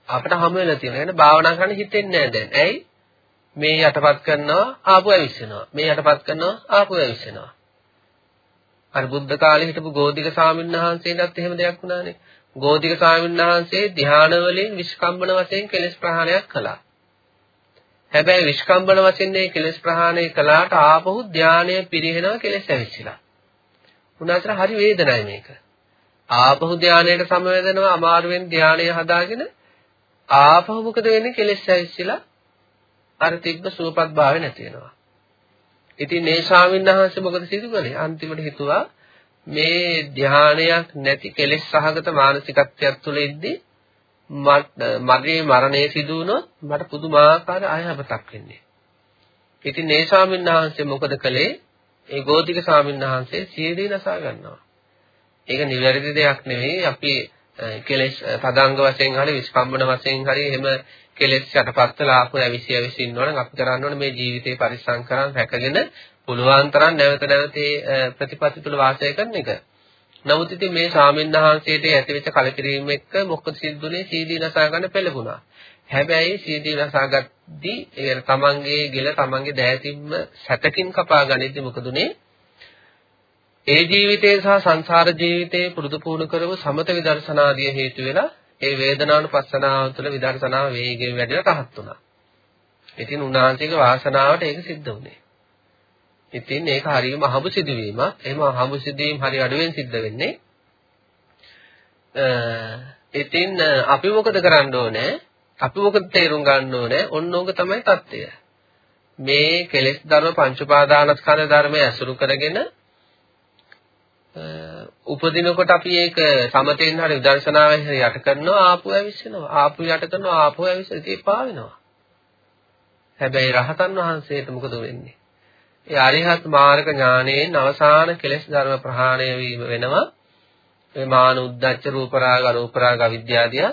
අපිට හම වෙලා තියෙනවා. එහෙනම් භාවනා කරන්න හිතෙන්නේ නැහැ දැන්. ඇයි? මේ යටපත් කරනවා ආපු ඇවිස්සෙනවා. මේ යටපත් කරනවා ආපු ඇවිස්සෙනවා. අර බුද්ධ කාලේ හිටපු ගෝධික ස්වාමීන් වහන්සේටත් එහෙම දෙයක් වුණානේ. ගෝධික ස්වාමීන් වහන්සේ ධ්‍යාන වලින් විස්කම්බන වශයෙන් කෙලෙස් ප්‍රහාණයක් කළා. හැබැයි විස්කම්බන වශයෙන් මේ කෙලෙස් ප්‍රහාණය කළාට ආපහු ධානය පිරිහෙනවා කෙලෙස් ඇවිස්සලා. උනාතර හරි වේදනයි මේක. ආපහු ධානයට සමවැදෙනවා අමාරුවෙන් ධානය හදාගෙන ආපහු මොකද වෙන්නේ කෙලෙස් ඇවිස්සලා අර තිබ්බ සුවපත් භාවය නැති වෙනවා. ඉතින් මේ ශාමින් වහන්සේ මොකද සිදු කළේ? අන්තිමට හිතුවා මේ ධානයක් නැති කෙලෙස් සහගත මානසිකත්වයක් තුළ ඉද්දී මගේ මරණය සිදු වුණොත් මට පුදුමාකාර අයහපතක් වෙන්නේ. ඉතින් මේ ශාමින් වහන්සේ මොකද කළේ? ඒ ගෝධික ශාමින් වහන්සේ සියදී නසා ගන්නවා. ඒක නිවැරදි දෙයක් නෙවෙයි. අපි කෙලෙස් තදංග වශයෙන් හරි විස්කම්බන වශයෙන් හරි එහෙම කෙලෙස් යටපත් වෙලා ආපු ඇවිසි ඇවිසි ඉන්නවනම් අපි කරන්න ඕනේ මේ ජීවිතේ පරිස්සම් කරන් රැකගෙන පුළුවන් තරම් නැවත නැවත ප්‍රතිපත්ති තුල වාසය කරන එක. නමුත් ඉතින් මේ ශාමින්හන්සේට ඇතිවෙච්ච කලකිරීම එක්ක මොකද සිද්ධුනේ සීදී නසා ගන්න පෙළඹුණා. හැබැයි සීදී නසාගද්දී ඒ තමන්ගේ ගෙල තමන්ගේ දෑතින්ම සැතකින් කපා ගනිද්දි මොකදුනේ? ඒ ජීවිතයේ සහ සංසාර ජීවිතයේ පුරුදු පුහුණු කරව සමත විදර්ශනාදිය හේතු වෙලා ඒ වේදනානුපස්සනාව තුළ විදර්ශනාව වේගයෙන් වැඩිලා තහත් වුණා. ඉතින් උන්වහන්සේගේ වාසනාවට ඒක සිද්ධ වුණේ. ඉතින් ඒක හරියම අහඹ සිදුවීමක්. එහෙම අහඹ සිදුවීම් හරි අඩුවෙන් සිද්ධ වෙන්නේ. ඉතින් අපි මොකද කරන්න ඕනේ? අපි මොකද තේරුම් ගන්න ඕනේ? ඔන්න ඕක තමයි தත්ත්වය. මේ කෙලෙස් ධර්ම පංච උපාදානස්කන්ධ ධර්මය අසුරු කරගෙන උපදිනකොට අපි ඒක සමතෙන් හරි විදර්ශනාවෙන් හරි යට කරනවා ආපු ඇවිස්සෙනවා. ආපු යට කරනවා ආපු ඇවිස්සෙ ඉතින් පාවෙනවා හැබැයි රහතන් වහන්සේට මොකද වෙන්නේ? ඒ අරිහත් මාර්ග ඥානයෙන් අවසාන කෙලෙස් ධර්ම ප්‍රහාණය වීම වෙනවා. මේ මාන උද්දච්ච රූපරාග අරූපරාග අවිද්‍යාදිය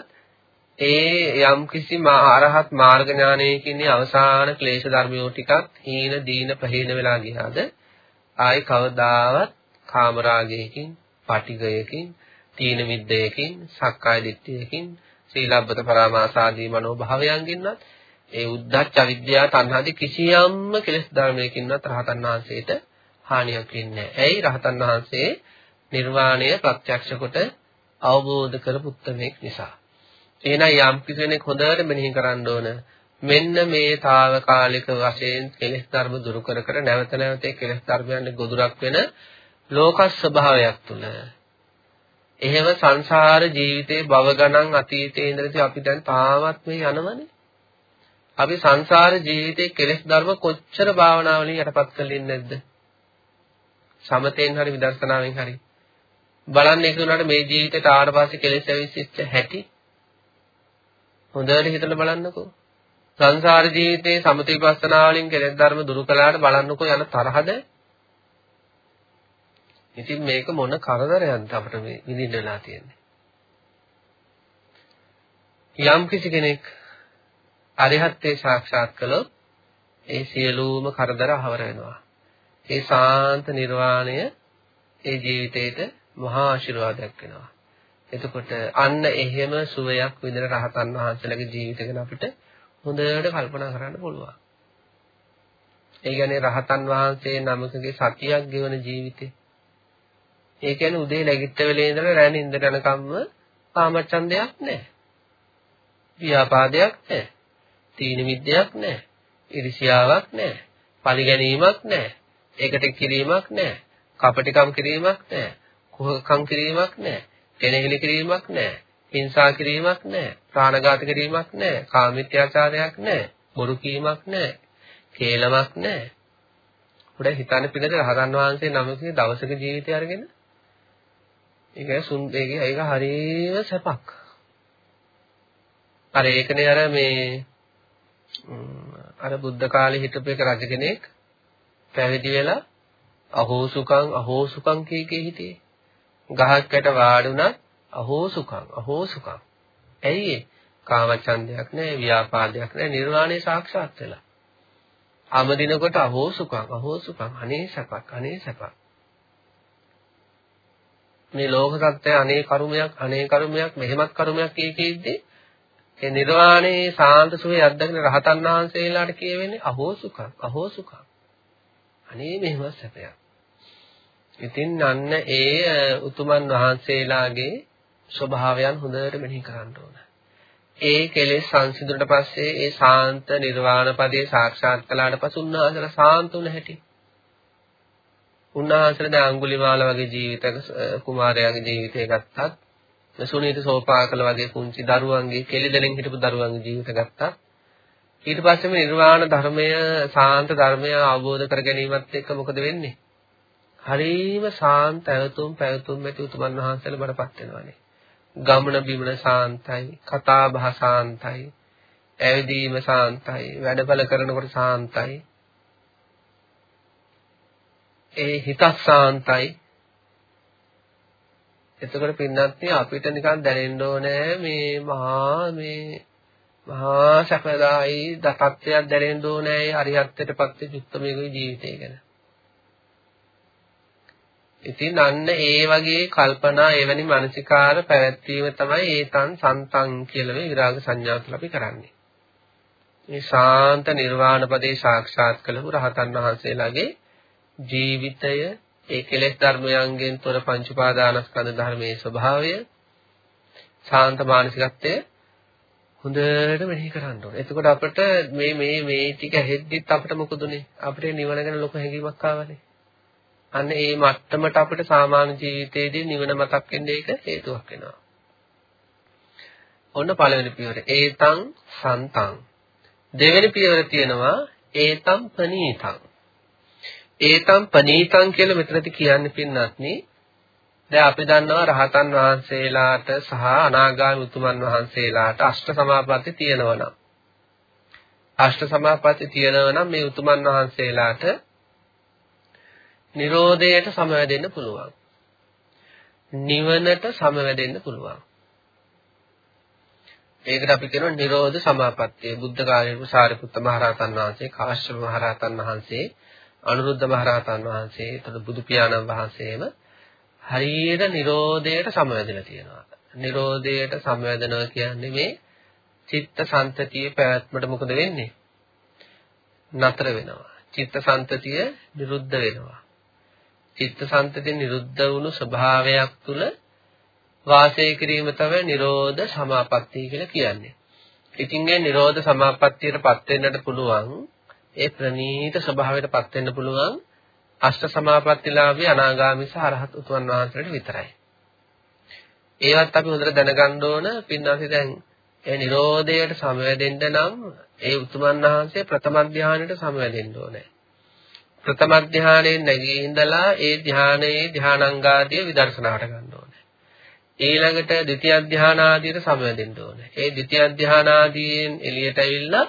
ඒ යම් කිසි අරහත් මාර්ග ඥානයකින් අවසාන ක්ලේශ ධර්මියෝ ටිකක් හීන දීන ප්‍රහීන වෙලා ගියාද? ආයි කවදාවත් කාමරාගයකින්, පටිගයකින්, තීන මිද්දයකින්, සක්කාය දිට්ඨියකින්, සීලබ්බත පරාමාසාදී මනෝභාවයන්ගින්වත් ඒ උද්දච්ච අවිද්‍යාව තණ්හාදී කිසියම්ම කෙලෙස් ධර්මයකින්වත් රහතන් වහන්සේට හානියක් වෙන්නේ නැහැ. ඇයි රහතන් වහන්සේ නිර්වාණය ප්‍රත්‍යක්ෂ කොට අවබෝධ කරපු උත්මේක් නිසා. එහෙනම් යම් කෙනෙක් හොඳට මෙනෙහි කරන්න ඕන මෙන්න මේ తాවකාලික වශයෙන් කෙලෙස් ධර්ම දුරු කර කර නැවත නැවත කෙලෙස් ධර්මයන් ගොදුරක් වෙන ලෝක ස්වභාවයක් තුල එහෙම සංසාර ජීවිතේ භව ගණන් අතීතයේ ඉඳලා අපි දැන් තාමත් මේ යනවනේ. අපි සංසාර ජීවිතේ කෙලෙස් ධර්ම කොච්චර භාවනාවලින් යටපත් කළේ නැද්ද? සමතෙන් හරි විදර්ශනාවෙන් හරි. බලන්න ඒක උනාට මේ ජීවිතේට ආවට පස්සේ කෙලෙස් ඇවිස්සිච්ච හැටි. හොඳට හිතලා බලන්නකෝ. සංසාර ජීවිතේ සමතේ විපස්සනාවලින් කෙලෙස් ධර්ම දුරු කළාට බලන්නකෝ යන තරහද? ඉතින් මේක මොන කරදරයක්ද අපිට මේ විඳින්න වෙලා තියෙන්නේ. යම් කිසි කෙනෙක් අරිහත්ත්වේ සාක්ෂාත් කළොත් ඒ සියලුම කරදර අවර වෙනවා. ඒ සාන්ත නිර්වාණය ඒ ජීවිතේට මහා ආශිර්වාදයක් වෙනවා. එතකොට අන්න එහෙම සුවයක් විඳින රහතන් වහන්සේලාගේ ජීවිත ගැන අපිට හොඳට කල්පනා කරන්න පුළුවන්. ඒ කියන්නේ රහතන් වහන්සේ නමකගේ සතියක් ගෙවන ජීවිතේ ඒ කියන්නේ උදේ නැගිට වෙලේ ඉඳලා රැ නිින්දට යනකම්ම කාමච්ඡන්දයක් නැහැ. ව්‍යාපාදයක් නැහැ. තීන මිද්දයක් නැහැ. ඉරිසියාවක් නැහැ. පරිගැනීමක් නැහැ. ඒකට කිරීමක් නැහැ. කපටිකම් කිරීමක් නැහැ. කුහකම් කිරීමක් නැහැ. කෙනෙහිලි කිරීමක් නැහැ. හිංසා කිරීමක් නැහැ. ප්‍රාණඝාත කිරීමක් නැහැ. කාමීත්‍යාචාරයක් නැහැ. බොරු කීමක් නැහැ. කේලමක් නැහැ. උඩ හිතන්න පිළිද රහතන් වහන්සේ නමකගේ දවසක ජීවිතය අරගෙන ඒක සුන් ඒකේ ඒක හරියම සැපක්. අර ඒකනේ අර මේ අර බුද්ධ කාලේ හිටපු එක රජ කෙනෙක් පැවිදි වෙලා අහෝසුකම් අහෝසුකම් කී කී හිටියේ. ගහකට වාඩුණත් අහෝසුකම් අහෝසුකම්. ඇයි ඒ? කාමචන්දයක් නැහැ, ව්‍යාපාදයක් නැහැ, නිර්වාණය සාක්ෂාත් වෙලා. අමදිනකොට අහෝසුකම් අහෝසුකම් අනේ සැපක් අනේ සැපක්. මේ ලෝක සත්‍ය අනේ කර්මයක් අනේ කර්මයක් මෙහෙමත් කර්මයක් කියකෙද්දී ඒ නිර්වාණේ සාන්ත සුවේ අත්දකින රහතන් වහන්සේලාට කියවෙන්නේ අහෝ සුඛං අහෝ සුඛං. අනේ මෙහෙම සැපයක්. ඉතින් අන්න ඒ උතුමන් වහන්සේලාගේ ස්වභාවයන් හොඳට මෙනෙහි කරන්න ඕන. ඒ කෙලෙස් සංසිඳුණට පස්සේ ඒ සාන්ත නිර්වාණ පදේ සාක්ෂාත් කළාට පස්සේ උන්වහන්සේලා සාන්ත වුණ හැටි උන්වහන්සේලා දැන් අඟුලිමාල වගේ ජීවිතක කුමාරයාගේ ජීවිතය ගත්තත් සුනීත සෝපාකල වගේ පුංචි දරුවන්ගේ කෙලිදෙලෙන් හිටපු දරුවන්ගේ ජීවිත ගත්තා ඊට පස්සේ මේ නිර්වාණ ධර්මය සාන්ත ධර්මය අවබෝධ කර ගැනීමත් එක්ක මොකද වෙන්නේ? හරීම සාන්ත ඇතුම් පැවතුම් ඇති උතුමන් වහන්සේලා බඩපත් වෙනවානේ. ගමන බිමන සාන්තයි කතා බහ සාන්තයි ඇවිදීම සාන්තයි වැඩපල කරනකොට සාන්තයි ඒ හිතත් සාන්තයි. එතකොට පින්නත් අපිට නිකන් දැනෙන්න ඕනේ මේ මහා මේ මහා සැපදායි දතත්වයක් දැනෙන්න ඕනේ හරියටටපත් වෙච්ච උත්මයේ ජීවිතය ගැන. ඉතින් අන්න ඒ වගේ කල්පනා එවැනි මානසිකාර පැවැත්වීම තමයි ඒතන් සන්තං කියලා මේ විරාග සංඥා තුළ අපි කරන්නේ. මේ ශාන්ත නිර්වාණ පදේ සාක්ෂාත් කළපු රහතන් වහන්සේලාගේ ජීවිතය ඒ කෙලෙස් ධර්මයන්ගෙන් තොර පංච උපාදානස්කන්ධ ධර්මයේ ස්වභාවය ශාන්ත මානසිකත්වය හොඳට මෙනෙහි කරන්න ඕනේ. එතකොට අපිට මේ මේ මේ ටික හෙද්දිත් අපිට මොකදුනේ? අපිට නිවන ගැන ලොකු හැඟීමක් ආවනේ. අන්න ඒ මට්ටමට අපිට සාමාන්‍ය ජීවිතයේදී නිවන මතක් වෙන්න ඒක හේතුවක් වෙනවා. ඔන්න පළවෙනි පියවර. ඒතං සන්තං. දෙවෙනි පියවර තියෙනවා ඒතං පනීතං. ඒතං පනීතං කියලා මෙතනදි කියන්නේ පින්නත්නි දැන් අපි දන්නවා රහතන් වහන්සේලාට සහ අනාගාමී උතුමන් වහන්සේලාට අෂ්ට සමාපatti තියෙනවා නම් අෂ්ට සමාපatti තියෙනවා නම් මේ උතුමන් වහන්සේලාට නිරෝධයට සමවැදෙන්න පුළුවන්. නිවනට සමවැදෙන්න පුළුවන්. ඒකට අපි කියනවා නිරෝධ සමාපත්තිය. බුද්ධ කාලයේ සාරිපුත්ත මහරහතන් වහන්සේ, කාශ්‍යප මහරහතන් වහන්සේ, අනුරුද්ධ මහරහතන් වහන්සේ, එතකොට බුදු පියාණන් වහන්සේම හරියට නිරෝධයට සමවැදලා තියෙනවා. නිරෝධයට සමවැදෙනවා කියන්නේ මේ චිත්ත සන්තතියේ පැවැත්මට මොකද වෙන්නේ? නතර වෙනවා. චිත්ත සන්තතිය නිරුද්ධ වෙනවා. චිත්ත සන්තතිය නිරුද්ධ වුණු ස්වභාවයක් තුල වාසය කිරීම තමයි නිරෝධ සමාපත්තිය කියලා කියන්නේ. ඉතින් ඒ නිරෝධ සමාපත්තියටපත් වෙන්නට පුළුවන් ඒ ප්‍රනීත ස්වභාවයටපත් වෙන්න පුළුවන් අෂ්ට සමාපත්තිලාභී අනාගාමී සහ අරහත් උතුමන් වහන්සේලාට විතරයි. ඒවත් අපි හොඳට දැනගන්න ඕන පින්නාසි දැන් ඒ Nirodhaයට සමවැදෙන්න නම් ඒ උතුමන් වහන්සේ ප්‍රථම ධානයට සමවැදෙන්න ඕනේ. ප්‍රථම ධානයෙන් නැගී ඉඳලා ඒ ධානයේ ධානාංගාදිය විදර්ශනාවට ගන්න ඕනේ. ඊළඟට ද්විතිය ධානාදියට සමවැදෙන්න ඕනේ. ඒ ද්විතිය ධානාදියෙන් එළියට ඇවිල්ලා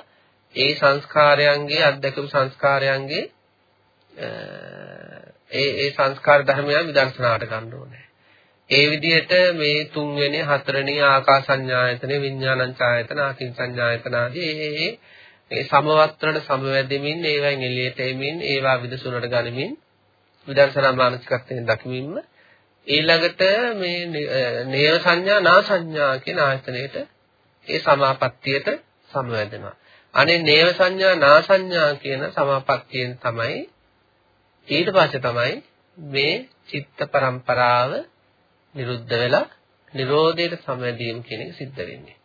ඒ සංස්කාරයන්ගේ අධ්‍යක්ෂ සංස්කාරයන්ගේ ඒ ඒ සංස්කාර ධර්මයන් විදර්ශනාවට ගන්න ඕනේ. ඒ විදිහට මේ තුන්වෙනි හතරවෙනි ආකාසඤ්ඤායතන විඥානංචායතන අකින්සඤ්ඤායතන ආදී ඒ ඒ සමවත්‍රණ සමවැදෙමින් ඒවෙන් එළියට එමින් ඒවා විදසුනට ගනිමින් විදර්ශනා මානසිකත්වයෙන් දකිමින්ම ඊළඟට මේ නේව සංඥා නා සංඥා කියන ආයතනයේට ඒ සමාපත්තියට සමවැදෙනවා. අනේ නේව සංඥා නා සංඥා කියන සමාපත්තියෙන් තමයි ඊට පස්සේ තමයි මේ චිත්ත පරම්පරාව නිරුද්ධ වෙලා නිරෝධයට සමවැදීම කියන එක සිද්ධ වෙන්නේ.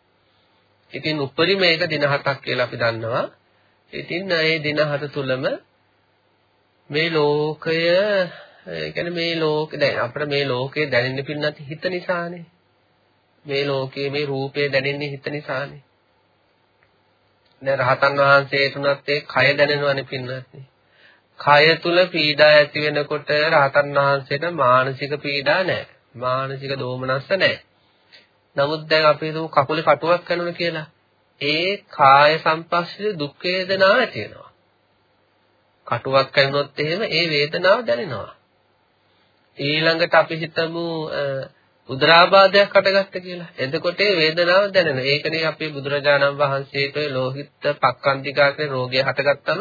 ඉතින් උපරිම එක දින 7ක් කියලා අපි දන්නවා. ඉතින් මේ දින 7 තුලම මේ ලෝකය ඒ කියන්නේ මේ ලෝක දැන් අපිට මේ ලෝකේ දැනෙන්න පින්නත් හිත නිසානේ. මේ ලෝකයේ මේ රූපය දැනෙන්නේ හිත නිසානේ. දැන් රහතන් වහන්සේට උනත් ඒ කය දැනෙනවනේ පින්නත්. කය තුල පීඩා ඇති වෙනකොට රහතන් වහන්සේට මානසික පීඩා නැහැ. මානසික දෝමනස්ස නැහැ. නමුත් දැන් අපි හිතමු කකුලේ කටුවක් කරනවා කියලා. ඒ කාය සංපස්සේ දුක් වේදනාව ඇති වෙනවා. කටුවක් කරනොත් එහෙම ඒ වේදනාව දැනෙනවා. ඊළඟට අපි හිතමු උදරාබාධයක් අටගත්ත කියලා. එතකොට ඒ වේදනාව දැනෙනවා. ඒකනේ අපේ බුදුරජාණන් වහන්සේට ලෝහිත පක්ඛන්තිකා කියන රෝගය හටගත්තම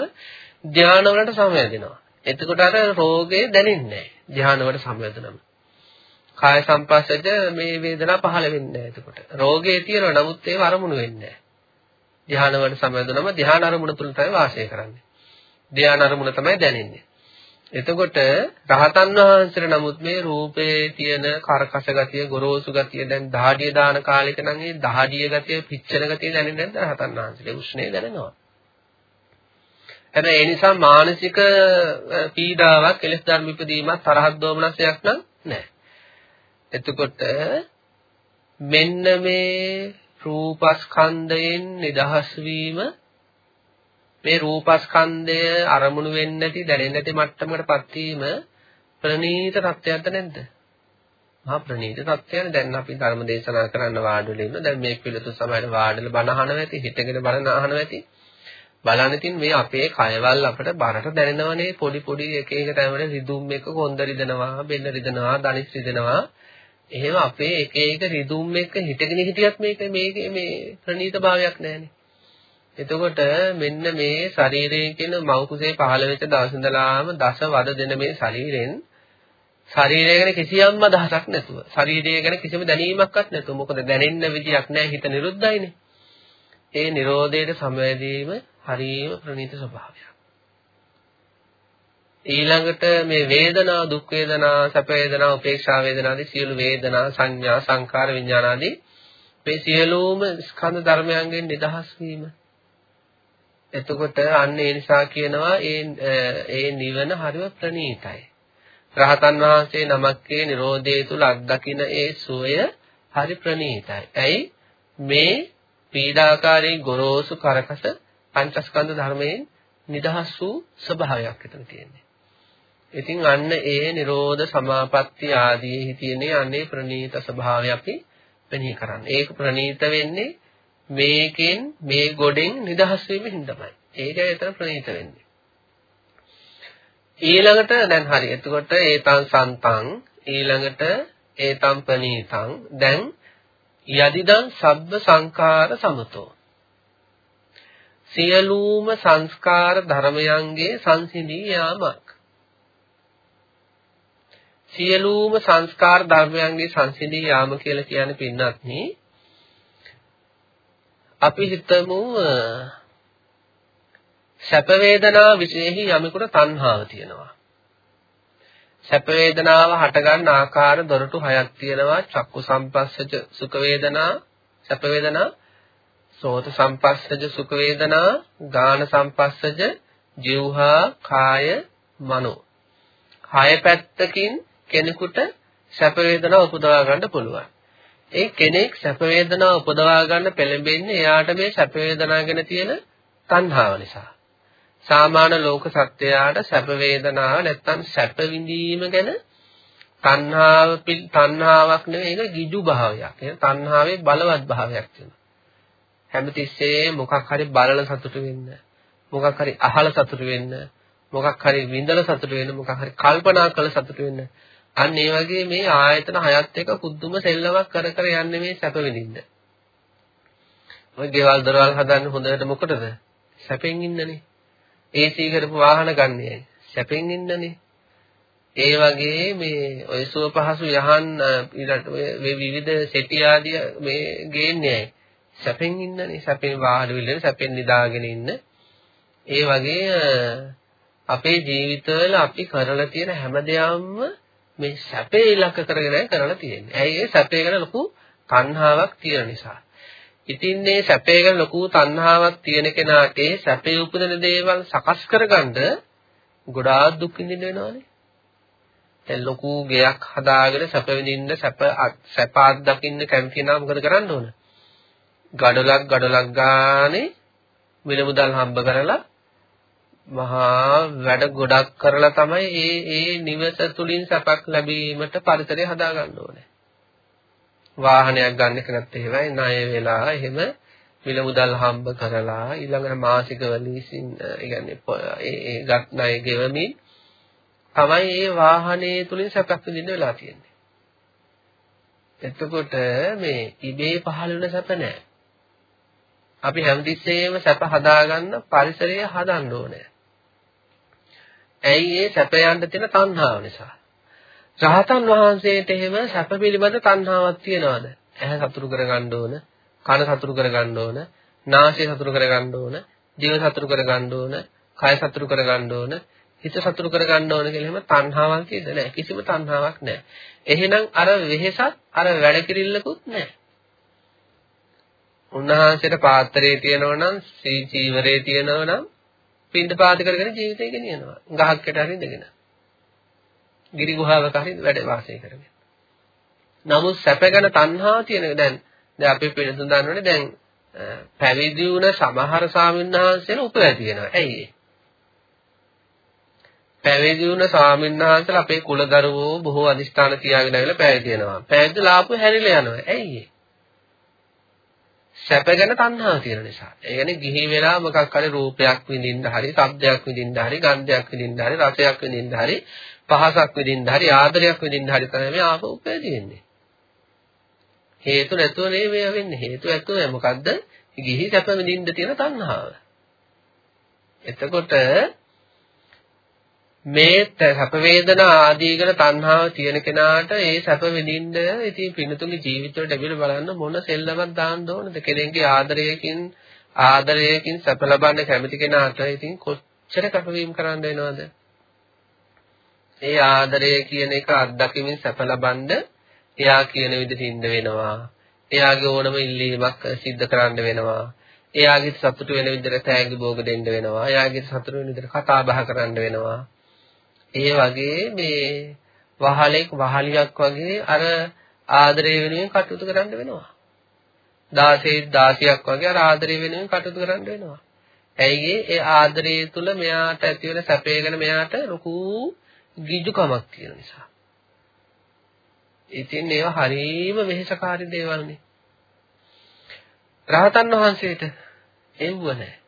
ධානය වලට සමවැදෙනවා. එතකොට අර රෝගේ දැනෙන්නේ නැහැ. ධානය වලට සමවැදෙනම. කාය සංපස්සජ මේ වේදනාව පහළ වෙන්නේ නැහැ එතකොට. රෝගේ තියෙනවා නමුත් ඒව අරමුණු වෙන්නේ නැහැ. ධානය වලට සමවැදුනම ධාන අරමුණ තුල තමයි වාසය කරන්නේ. ධාන අරමුණ තමයි දැනෙන්නේ. එතකොට රහතන් වහන්සේට නමුත් මේ රූපේ තියෙන කරකස ගතිය, ගොරෝසු ගතිය දැන් දහඩිය දාන කාලෙක නම් ඒ දහඩිය ගතිය, පිච්චෙන ගතිය දැනෙන්නේ නැද්ද රහතන් වහන්සේට? උෂ්ණේ දැනෙනවා. හැබැයි ඒ නිසා මානසික පීඩාවක්, කෙලෙස් ධර්ම ඉපදීමක්, තරහක් දෝමනසයක් නම් නැහැ. එතකොට මෙන්න මේ රූපස්කන්ධයෙන් නිදහස් වීම මේ රූපස්කන්ධය අරමුණු වෙන්නේ නැති දැනෙන්නේ නැති මට්ටමකටපත් වීම ප්‍රනීත තත්ත්වයක්ද නැද්ද? මහා ප්‍රනීත තත්ත්වයනේ දැන් අපි ධර්ම දේශනා කරන්න වාඩිලා ඉන්න. දැන් මේ පිළිතුරු සමහර වාඩිලා බණ අහනවා ඇති, හිටගෙන බණ අහනවා ඇති. බලන්න ඉතින් මේ අපේ කයවල් අපිට බරට දැනෙනවනේ පොඩි පොඩි එක එක තැන්වල රිදුම් එක කොන්ද රිදෙනවා, බෙල්ල රිදෙනවා, දණිස් රිදෙනවා. එහෙම අපේ එක එක රිදුම් එක හිටගෙන හිටියත් මේක මේක මේ ප්‍රනීත භාවයක් නැහැනේ. එතකොට මෙන්න මේ ශරීරයෙන් කියන මව් කුසේ පහළ වෙච්ච දවස් ඉඳලාම දස වද දෙන මේ ශරීරෙන් ශරීරය ගැන කිසියම්ම අදහසක් නැතුව ශරීරය ගැන කිසිම දැනීමක්වත් නැතුව මොකද දැනෙන්න විදියක් නැහැ හිත නිරුද්ධයිනේ. ඒ Nirodheට සමවැදීම හරිම ප්‍රණීත ස්වභාවයක්. ඊළඟට මේ වේදනා දුක් වේදනා සැප වේදනා උපේක්ෂා වේදනා ආදී සියලු වේදනා සංඥා සංකාර විඥාන ආදී මේ සියලුම ස්කන්ධ ධර්මයන්ගෙන් නිදහස් වීම එතකොට අන්න ඒ නිසා කියනවා ඒ ඒ නිවන හරිව ප්‍රණීතයි. රහතන් වහන්සේ නමක්ගේ Nirodhe තුල අත්දකින ඒ සුවය හරි ප්‍රණීතයි. ඇයි? මේ පීඩාකාරී ගොරෝසු කරකස පංචස්කන්ධ ධර්මයෙන් නිදහස් වූ ස්වභාවයක් එතන තියෙන්නේ. ඉතින් අන්න ඒ Nirodha Samapatti ආදීෙහි තියෙන අනේ ප්‍රණීත ස්වභාවය අපි වෙනෙහි කරන්නේ. ඒක ප්‍රණීත වෙන්නේ මේකෙන් මේ ගොඩෙන් නිදහස් වීමෙන් තමයි. ඒකයි එතන ප්‍රණීත වෙන්නේ. ඊළඟට දැන් හරි. එතකොට ඒතං සන්තං ඊළඟට ඒතං ප්‍රණීතං දැන් යදිදං සබ්බ සංඛාර සමතෝ සියලුම සංස්කාර ධර්මයන්ගේ සංසිඳී යාමක් සියලුම සංස්කාර ධර්මයන්ගේ සංසිඳී යාම කියලා කියන්නේ පින්නත්නි අපි හිතමු සැප වේදනා විශේෂෙහි යමෙකුට තණ්හාව තියෙනවා. සැප වේදනාව හටගන්න ආකාර දොරටු හයක් තියෙනවා. චක්කු සම්පස්සජ සුඛ වේදනා සැප වේදනා සෝත සම්පස්සජ සුඛ වේදනා ගාන සම්පස්සජ જીවහා කාය මනෝ. කාය පැත්තකින් කෙනෙකුට සැප වේදනා උපදවා ගන්න පුළුවන්. ඒ කෙනෙක් සැප වේදනා උපදවා ගන්න පෙළඹෙන්නේ එයාට මේ සැප වේදනා ගැන තියෙන තණ්හාව නිසා සාමාන්‍ය ලෝක සත්‍යයට සැප වේදනාව නැත්තම් සැප විඳීම ගැන තණ්හාව තණ්හාවක් නෙවෙයි ඒක ගිජු භාවයක්. ඒ තණ්හාවේ බලවත් භාවයක් තියෙනවා. හැමතිස්සේ මොකක් හරි බලල සතුටු වෙන්න, මොකක් හරි අහලා සතුටු වෙන්න, මොකක් හරි විඳලා සතුටු වෙන්න, මොකක් හරි කල්පනා කරලා සතුටු වෙන්න. අන්න ඒ වගේ මේ ආයතන හයත් එක පුදුම සෙල්ලමක් කර කර යන්නේ මේ සැප විඳින්න. ඔය ගෙවල් දොරවල් හදන්න හොඳට මොකටද? සැපෙන් ඉන්නනේ. AC කරපු වාහන ගන්නෑ. සැපෙන් ඉන්නනේ. ඒ වගේ මේ ඔය සුව පහසු යහන් ඊළඟ මේ විවිධ සෙටි ආදිය මේ ගේන්නේ සැපෙන් ඉන්නනේ. සැපෙන් වාහන විලෙන සැපෙන් නිදාගෙන ඉන්න. ඒ වගේ අපේ ජීවිතවල අපි කරලා තියෙන හැම දෙයක්ම මේ සැපේ ඉලක්ක කරගෙන කරලා තියෙන්නේ. ඇයි ඒ සැපේ ගැන ලොකු තණ්හාවක් තියෙන නිසා. ඉතින් මේ සැපේ ගැන ලොකු තණ්හාවක් තියෙන කෙනාට ඒ සැපේ උපදින දේවල් සකස් කරගන්න ගොඩාක් දුක් විඳින්න වෙනවානේ. දැන් ලොකු ගෙයක් හදාගෙන සැප විඳින්න සැප සැපාත් දකින්න කැමති නම් මොකද කරන්න ඕන? ගඩොලක් ගඩොලක් ගානේ මිල මුදල් හම්බ කරලා මහා වැඩ ගොඩක් කරලා තමයි ඒ ඒ නිවස තුලින් සැපක් ලැබීමට පරිසරය හදා ගන්න ඕනේ. වාහනයක් ගන්න කෙනත් එහෙමයි ණය වෙලා එහෙම මිල මුදල් හම්බ කරලා ඊළඟට මාසික වලීසින් يعني ඒ ඒ ගත් ණය ගෙවමින් තමයි මේ වාහනේ තුලින් සැපක් විඳින්න වෙලා තියෙන්නේ. එතකොට මේ ඉබේ පහළ වෙන සැප නැහැ. අපි හැමතිස්සෙම සැප හදාගන්න පරිසරය හදන්න ඕනේ. ඇයි ඒ සැප යන්න තියෙන තණ්හාව නිසා. රහතන් වහන්සේට එහෙම සැප පිළිබඳ තණ්හාවක් තියනවාද? ඇහැ සතුරු කරගන්න ඕන, කන සතුරු කරගන්න ඕන, නාසය සතුරු කරගන්න ඕන, දිව සතුරු කරගන්න ඕන, කය සතුරු කරගන්න ඕන, හිත සතුරු කරගන්න ඕන කියලා එහෙම තණ්හාවක් තියෙද නැහැ. කිසිම තණ්හාවක් නැහැ. එහෙනම් අර වෙහෙසත් අර වැඩ කිරිල්ලකුත් නැහැ. උන්වහන්සේට පාත්‍රයේ තියෙනවා නම් සී චීවරයේ තියෙනවා නම් පින්ඳ පාත කරගෙන ජීවිතය ගෙනියනවා. ගහක්කට හරි ඉඳගෙන. ගිරි ගුහාවක හරි වැඩ වාසය කරගෙන. නමුත් සැපගෙන තණ්හා තියෙන දැන් දැන් අපි පිළිතුරු දන්නවනේ දැන් පැවිදි වුණ සමහර ස්වාමින්වහන්සේලා උපවැති වෙනවා. ඇයි ඒ? පැවිදි වුණ ස්වාමින්වහන්සේලා අපේ කුලදරුවෝ බොහෝ අදිෂ්ඨාන තියාගෙන ආවිලා පැවිදි වෙනවා. පැවිදි ලාභ හැරිලා යනවා. ඇයි ඒ? සැපගෙන තණ්හාව තියෙන නිසා. ඒ කියන්නේ ගිහි වෙලා මොකක් හරි රූපයක් විඳින්න හරි, ශබ්දයක් විඳින්න හරි, ගන්ධයක් විඳින්න හරි, රසයක් විඳින්න හරි, පහසක් විඳින්න හරි, ආදරයක් විඳින්න හරි තමයි මේ ආපහු උපදින්නේ. හේතු නැතුව නෙවෙයි වෙන්නේ. හේතු ඇතුව මොකද්ද? ගිහි සැප විඳින්න තියෙන තණ්හාව. එතකොට මේ සැප වේදනා ආදී කරන තණ්හාව තියෙන කෙනාට ඒ සැප විඳින්න ඉතින් පිනතුන්ගේ ජීවිතවල ලැබිලා බලන්න මොන සෙල්ලමක් දාන්න ඕනද? කෙනෙක්ගේ ආදරයකින් ආදරයකින් සැප ලබන්න කැමති කෙනාට ඉතින් කොච්චර කැපවීම කරන්න වෙනවද? ඒ ආදරය කියන එක අත්දැකීමින් සැප ලබන්න එයා කියන විදිහට ඉන්න වෙනවා. එයාගේ ඕනම ඉල්ලීමක් සිද්ධ කරන්න වෙනවා. එයාගේ සතුට වෙන විදිහට තෑගි භෝග දෙන්න වෙනවා. එයාගේ සතුට වෙන විදිහට කතා බහ කරන්න වෙනවා. ඒ වගේ මේ වහලෙක් වහලියක් වගේ අර ආදරය වෙනුවෙන් කටයුතු කරන්න වෙනවා. 16 16ක් වගේ අර ආදරය වෙනුවෙන් කටයුතු කරන්න වෙනවා. ඇයි ඒ ආදරය තුල මෙයාට ඇති වෙන සැපේ ගැන මෙයාට ලොකු ගිජුකමක් තියෙන නිසා. ඉතින් ඒවා හරීම වෙහෙසකාරී දේවල්නේ. රහතන් වහන්සේට එව්ව නැහැ.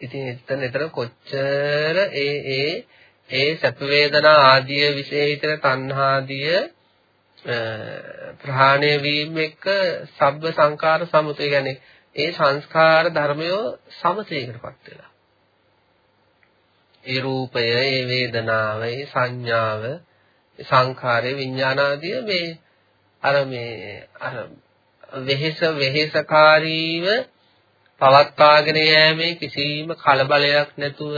ඉතින් එතන එතන කොච්චර ඒ ඒ ඒ සැප වේදනා ආදිය විශේෂිතන තණ්හාදිය ප්‍රහාණය වීම එක්ක සබ්බ සංකාර සමුතය කියන්නේ ඒ සංස්කාර ධර්මය සමතේකටපත් වෙලා. ඒ රූපය, ඒ වේදනාව, ඒ සංඥාව, සංඛාරය, විඥාන ආදිය මේ අර මේ අර වෙහෙස වෙහෙසකාරීව පවත්වාගෙන යෑමේ කිසිම කලබලයක් නැතුව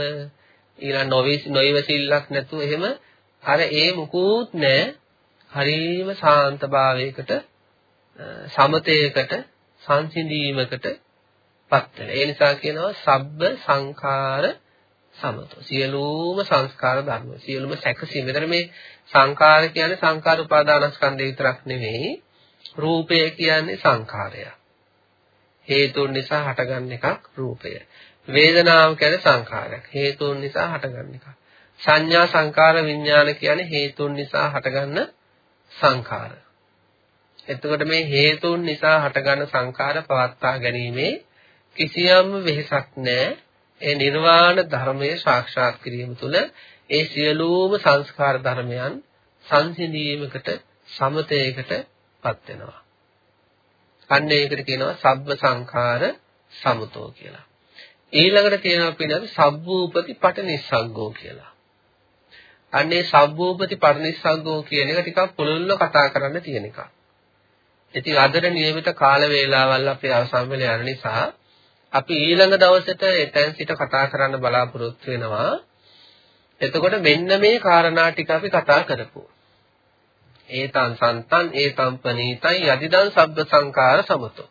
ඊළඟ නොවිස් නොයිවසිල්ලක් නැතුව එහෙම අර ඒ මුකුත් නැහැ හරීම සාන්ත භාවයකට සමතේකට සංසිඳීමකට පත් වෙන. ඒ නිසා කියනවා සබ්බ සංඛාර සමතෝ. සියලුම සංස්කාර ධර්ම, සියලුම සැකසීම. මෙතන මේ සංඛාර කියන්නේ සංඛාර උපාදානස්කන්ධය විතරක් නෙවෙයි. රූපය කියන්නේ සංඛාරය. හේතුන් නිසා හටගන්න එකක් රූපය. වේදනාව කියන්නේ සංඛාරයක්. හේතුන් නිසා හටගන්න එකක්. සංඥා සංකාර විඥාන කියන්නේ හේතුන් නිසා හටගන්න සංඛාර. එතකොට මේ හේතුන් නිසා හටගන්න සංඛාර පවත්වා ගැනීමේ කිසියම් වෙහෙසක් නැහැ. ඒ නිර්වාණ ධර්මයේ සාක්ෂාත් කිරීම තුළ ඒ සියලුම සංස්කාර ධර්මයන් සංසිඳීමකට සමතේකටපත් වෙනවා. අන්න ඒකට කියනවා සබ්බ සංඛාර සමතෝ කියලා. ඊළඟට තියෙනවා පිළිබඳ සබ්බූපති පටනිස්සග්ගෝ කියලා. අන්නේ සබ්බූපති පටනිස්සග්ගෝ කියන එක ටිකක් පුළුල්ව කතා කරන්න තියෙන එකක්. ඉතින් අදට નિયમિત කාල වේලාවල් අපේ අවසන් වෙලා යන නිසා අපි ඊළඟ දවසට එතෙන් සිට කතා කරන්න බලාපොරොත්තු වෙනවා. එතකොට මෙන්න මේ කාරණා ටික අපි කතා කරපුවා. ඒතං සන්තං ඒතං පනීතං යදිදං සබ්බ සංකාර සමතෝ.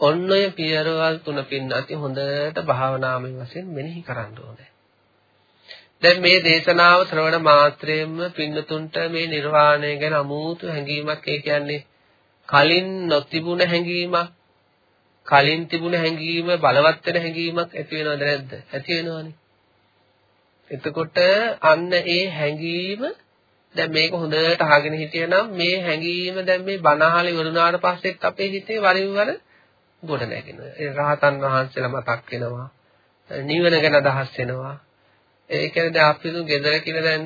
ඔන්න ඔය පියරවල් තුන පින්නති හොඳට භාවනාමය වශයෙන් මෙනෙහි කරන්න ඕනේ. දැන් මේ දේශනාව ශ්‍රවණ මාත්‍රයෙන්ම පින්නතුන්ට මේ නිර්වාණය ගැන අමූතු හැඟීමක් ඒ කියන්නේ කලින් නොතිබුණ හැඟීමක් කලින් තිබුණ හැඟීම බලවත් වෙන හැඟීමක් ඇති වෙනවද නැද්ද? ඇති වෙනවනේ. එතකොට අන්න ඒ හැඟීම දැන් මේක හොඳට අහගෙන හිටියනම් මේ හැඟීම දැන් මේ බණහලි වරුණාට පස්සෙත් අපේ හිතේ වරින් වර ගොඩ නැගෙනවා. ඒ රහතන් වහන්සේලා මතක් වෙනවා. නිවන ගැන අදහස් වෙනවා. ඒ කියන්නේ දැන් අපි තු ගෙදර කියලා දැන්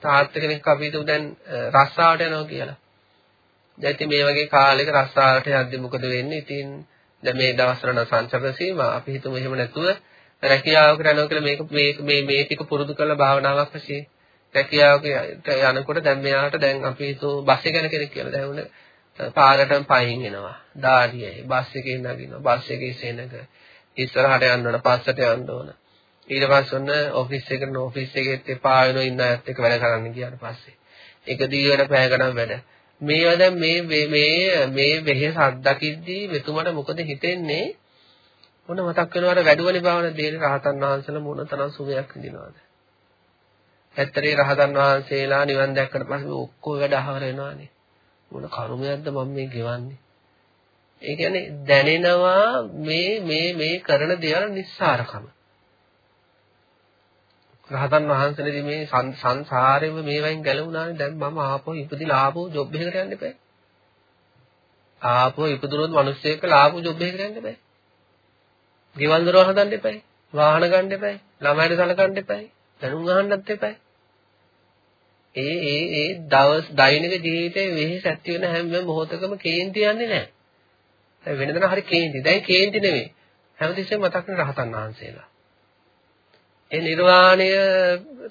තාත්තා කෙනෙක් අපි තු දැන් රස්සාවට යනවා කියලා. දැන් ඉතින් මේ වගේ කාලයක රස්සාවට යද්දි මොකද වෙන්නේ? ඉතින් දැන් මේ දවස්වල නම් සංසර්ග සීමා අපි හිතමු එහෙම නැතුව රැකියාවකට යනවා කියලා මේක මේ මේ මේ ටික පුරුදු කරලා භාවනාවක් වශයෙන් රැකියාවක යනකොට දැන් මෙයාට දැන් අපි හිතුව බස් එක යන කෙනෙක් කියලා දැන් උන පාරටම පයින් එනවා. දාඩියයි බස් එකේ නගිනවා. බස් එකේ සෙනඟ ඉස්සරහට යන්න ඕන පස්සට යන්න ඕන. ඊට පස්සේ ඔන්න ඔෆිස් එකට ඔෆිස් එකෙත් එපා වෙන ඉන්න අයත් එක්ක වැඩ කරන්න ගියාට පස්සේ. එක දිගට පැය ගණන් වැඩ. මේවා දැන් මේ මේ මේ වෙහෙස අත්දකිද්දී මෙතුමට මොකද හිතෙන්නේ? මොන මතක් වෙනවද වැඩුවනේ භාවන දේන රහතන් වහන්සේලා මොන තරම් සුවයක් විඳිනවද? ඇත්තරේ රහතන් වහන්සේලා නිවන් දැක්කට පස්සේ ඔක්කොම වැඩ අහවර වෙනවානේ. මොන කර්මයක්ද මම මේ ගෙවන්නේ? ඒ කියන්නේ දැනෙනවා මේ මේ මේ කරන දේවල් නිස්සාරකම. රහතන් වහන්සේලාදී මේ සංසාරෙම මේවෙන් ගැලවුණානේ දැන් මම ආපහු ඉපදිලා ආපහු ජොබ් එකකට යන්න එපා. ආපහු ඉපදුනොත් මිනිස්සෙක් ලාපු ජොබ් එකකට යන්න එපා. ගෙවල් දරවල් හදන්න එපා. වාහන ගන්න එපා. ළමයිට සලකන්න එපා. දැනුම් අහන්නත් එපා. ඒ ඒ ඒ දවස් දෛනික ජීවිතේ වෙහෙස ඇති වෙන හැම මොහොතකම කේන්ති යන්නේ නැහැ. දැන් වෙනදන හරි කේන්ති. දැන් කේන්ති නෙමෙයි. හැමතිස්සෙම මතක් වෙන රහතන් වහන්සේලා. ඒ නිර්වාණය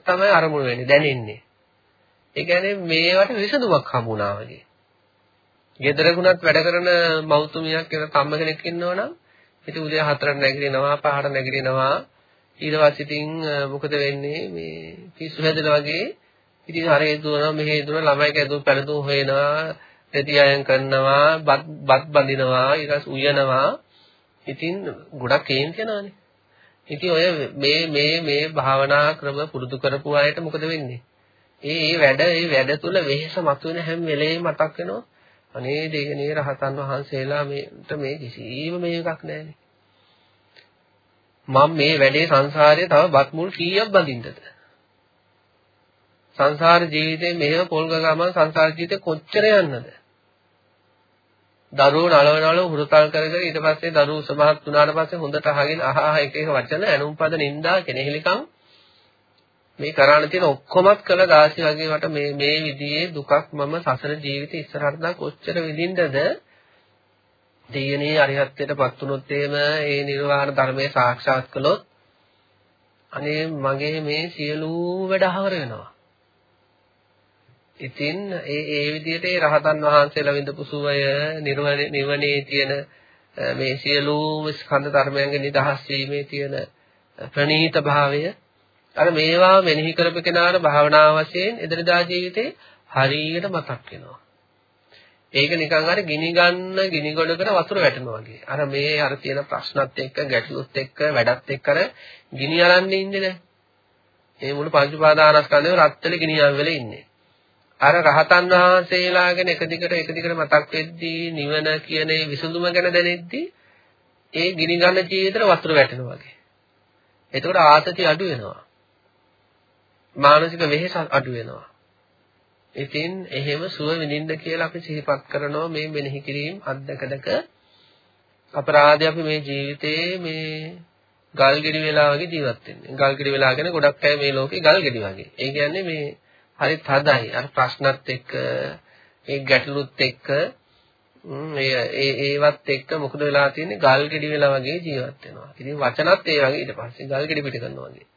තමයි අරමුණු වෙන්නේ දැනෙන්නේ. ඒ කියන්නේ මේවට විසඳුමක් හම්බුණා වගේ. ගෙදරකුණත් වැඩ කරන මව්තුමියක් කියලා තම්ම කෙනෙක් ඉන්නවනම් ඉතින් උදේ 4ට නැගිටිනවා 5ට නැගිටිනවා ඊට පස්සේ ඉතින් මොකද වෙන්නේ මේ පිස්සු හැදෙනා වගේ ඉතින් අර හේතුවනවා මෙහෙ හේතුවන ළමයි කැදු පැලතුම් හොයනවා රෙදි අයන් කරනවා බත් බත් බඳිනවා ඊට උයනවා ඉතින් ගොඩක් කේන්ති යනවානේ ඉතින් ඔය මේ මේ මේ භාවනා ක්‍රම පුරුදු කරපු අයට මොකද වෙන්නේ ඒ ඒ වැඩ ඒ වැඩ තුල වෙහෙස මතුවෙන හැම වෙලේම මතක් වෙනවා අනේ දෙයනේ රහතන් වහන්සේලා මේට මේ කිසිම මේකක් නැහැනේ. මම මේ වැඩේ සංසාරයේ තව බත් මුල් කීයක් බඳින්නද? සංසාර ජීවිතේ මෙහෙම පොල් ගමන් සංසාර ජීවිතේ කොච්චර යන්නද? දරුවෝ නලවනවල හුරුතල් කර කර ඊට පස්සේ දරුවෝ සමහත් වුණාට පස්සේ හොඳට අහගෙන අහ අහ එක එක වචන ඇනුම් පද නින්දා කෙනෙහිලිකම්. මේ කරණ තියෙන ඔක්කොමත් කළ දාසි වගේ වට මේ මේ විදිහේ දුකක් මම සසර ජීවිතේ ඉස්සරහට දා කොච්චර විඳින්නද? දෙයනේ අරිහත්ත්වයටපත් වුණොත් එහෙම ඒ නිර්වාණ ධර්මයේ සාක්ෂාත් කළොත් අනේ මගේ මේ සියලු වැඩ හවර වෙනවා. ඉතින් ඒ ඒ විදිහට ඒ රහතන් වහන්සේලා විඳපු සුවය නිවනේ තියෙන මේ සියලුම ස්කන්ධ ධර්මයන්ගේ නිදහස් වීමේ තියෙන ප්‍රණීත භාවය අර මේවා මෙනෙහි කරපු කෙනාට භාවනා වශයෙන් එදිනදා ජීවිතේ හරියට මතක් වෙනවා. ඒක නිකන් අර ගිනි ගන්න ගිනි ගොඩකට වතුර වැටෙනවා වගේ. අර මේ අර තියෙන ප්‍රශ්නත් එක්ක ගැටලුත් එක්ක වැඩත් එක්ක අර ගිනි අරන්නේ ඉන්නේ නැහැ. මේ මුළු පංච උපාදානස්කන්ධේ රත් වෙලා ගිනි යවෙලා ඉන්නේ. අර රහතන් වහන්සේලා ගැන එක දිගට එක දිගට මතක් වෙද්දී නිවන කියන ඒ විසඳුම ගැන දැනෙද්දී ඒ ගිනි ගන්න ජීවිතේට වතුර වැටෙනවා වගේ. එතකොට ආතති අඩු වෙනවා. මානසික වෙහෙස අඩු වෙනවා. ඉතින් එහෙම සුව විඳින්න කියලා අපි සිහිපත් කරනවා මේ මෙනෙහි කිරීම අද්දකදක අපරාධය අපි මේ ජීවිතේ මේ ගල්ගෙඩි වෙලා වගේ ජීවත් වෙන්නේ. ගල්ගෙඩි වෙලා කියන්නේ ගොඩක් අය මේ ලෝකේ ගල්ගෙඩි වගේ. ඒ කියන්නේ මේ හරි තදයි. අර ප්‍රශ්නත් එක්ක ඒ ගැටලුත් එක්ක ඒ ඒ ඒවත් එක්ක මොකද වෙලා තියෙන්නේ ගල් ගෙඩි වෙලා වගේ ජීවත් වෙනවා. ඉතින් වචනත් ඒ වගේ ඊට පස්සේ ගල් ගෙඩි පිට කරනවා වගේ.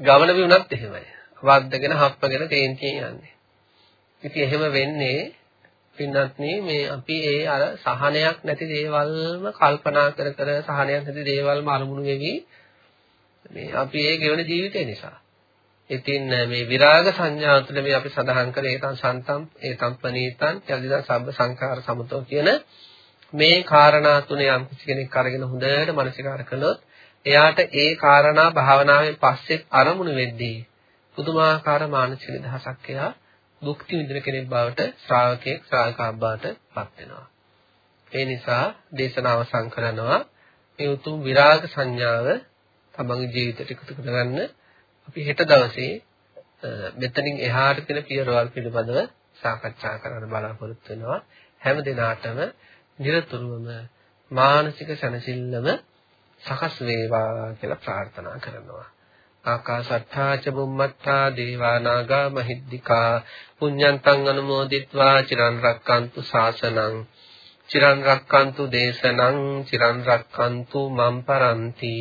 ගමන විුණත් එහෙමයි. වද්දගෙන හප්පගෙන කේන්තියෙන් යන්නේ. ඉතින් එහෙම වෙන්නේ පින්නත් මේ අපි ඒ අර සහනයක් නැති දේවල්ම කල්පනා කර කර සහනයක් නැති දේවල්ම අරමුණු වෙවි මේ අපි ඒ ගෙවන ජීවිතේ නිසා. ඉතින් මේ විරාග සංඥා තුළ මේ අපි සඳහන් කරේ ඒතන් සන්තම් ඒතම් පනීතං යදිදා සබ්බ සංඛාර සමතෝ කියන මේ කාරණා තුන යම් කිසි කෙනෙක් අරගෙන හොඳට මනසිකාර කළොත් එයාට ඒ කාරණා භාවනාවෙන් පස්සේ අරමුණු වෙද්දී පුදුමාකාර මානසික නිදහසක් එයා භුක්ති විඳින කෙනෙක් බවට ශ්‍රාවකෙක් ශ්‍රාවකාවක් බවට පත් වෙනවා. ඒ නිසා දේශනාව සංකලනවා මේ උතුම් විරාග සංඥාව තමන්ගේ ජීවිතයට එකතු කරගන්න අපි හෙට දවසේ මෙතනින් එහාට තියෙන පියරවල් පිළිබඳව සාකච්ඡා කරන්න බලාපොරොත්තු වෙනවා. හැම දිනාටම নিরතුරුවම මානසික සැනසෙල්ලම සකස් වේවා කියලා ප්‍රාර්ථනා කරනවා. ආකාශත්තා ච බුම්මත්තා දේවා නාග මහිද්దికා පුඤ්ඤන්තං අනුමෝදිත්වා චිරන් රැක්කන්තු ශාසනං චිරන් රැක්කන්තු දේශනං චිරන් රැක්කන්තු මම් පරන්ති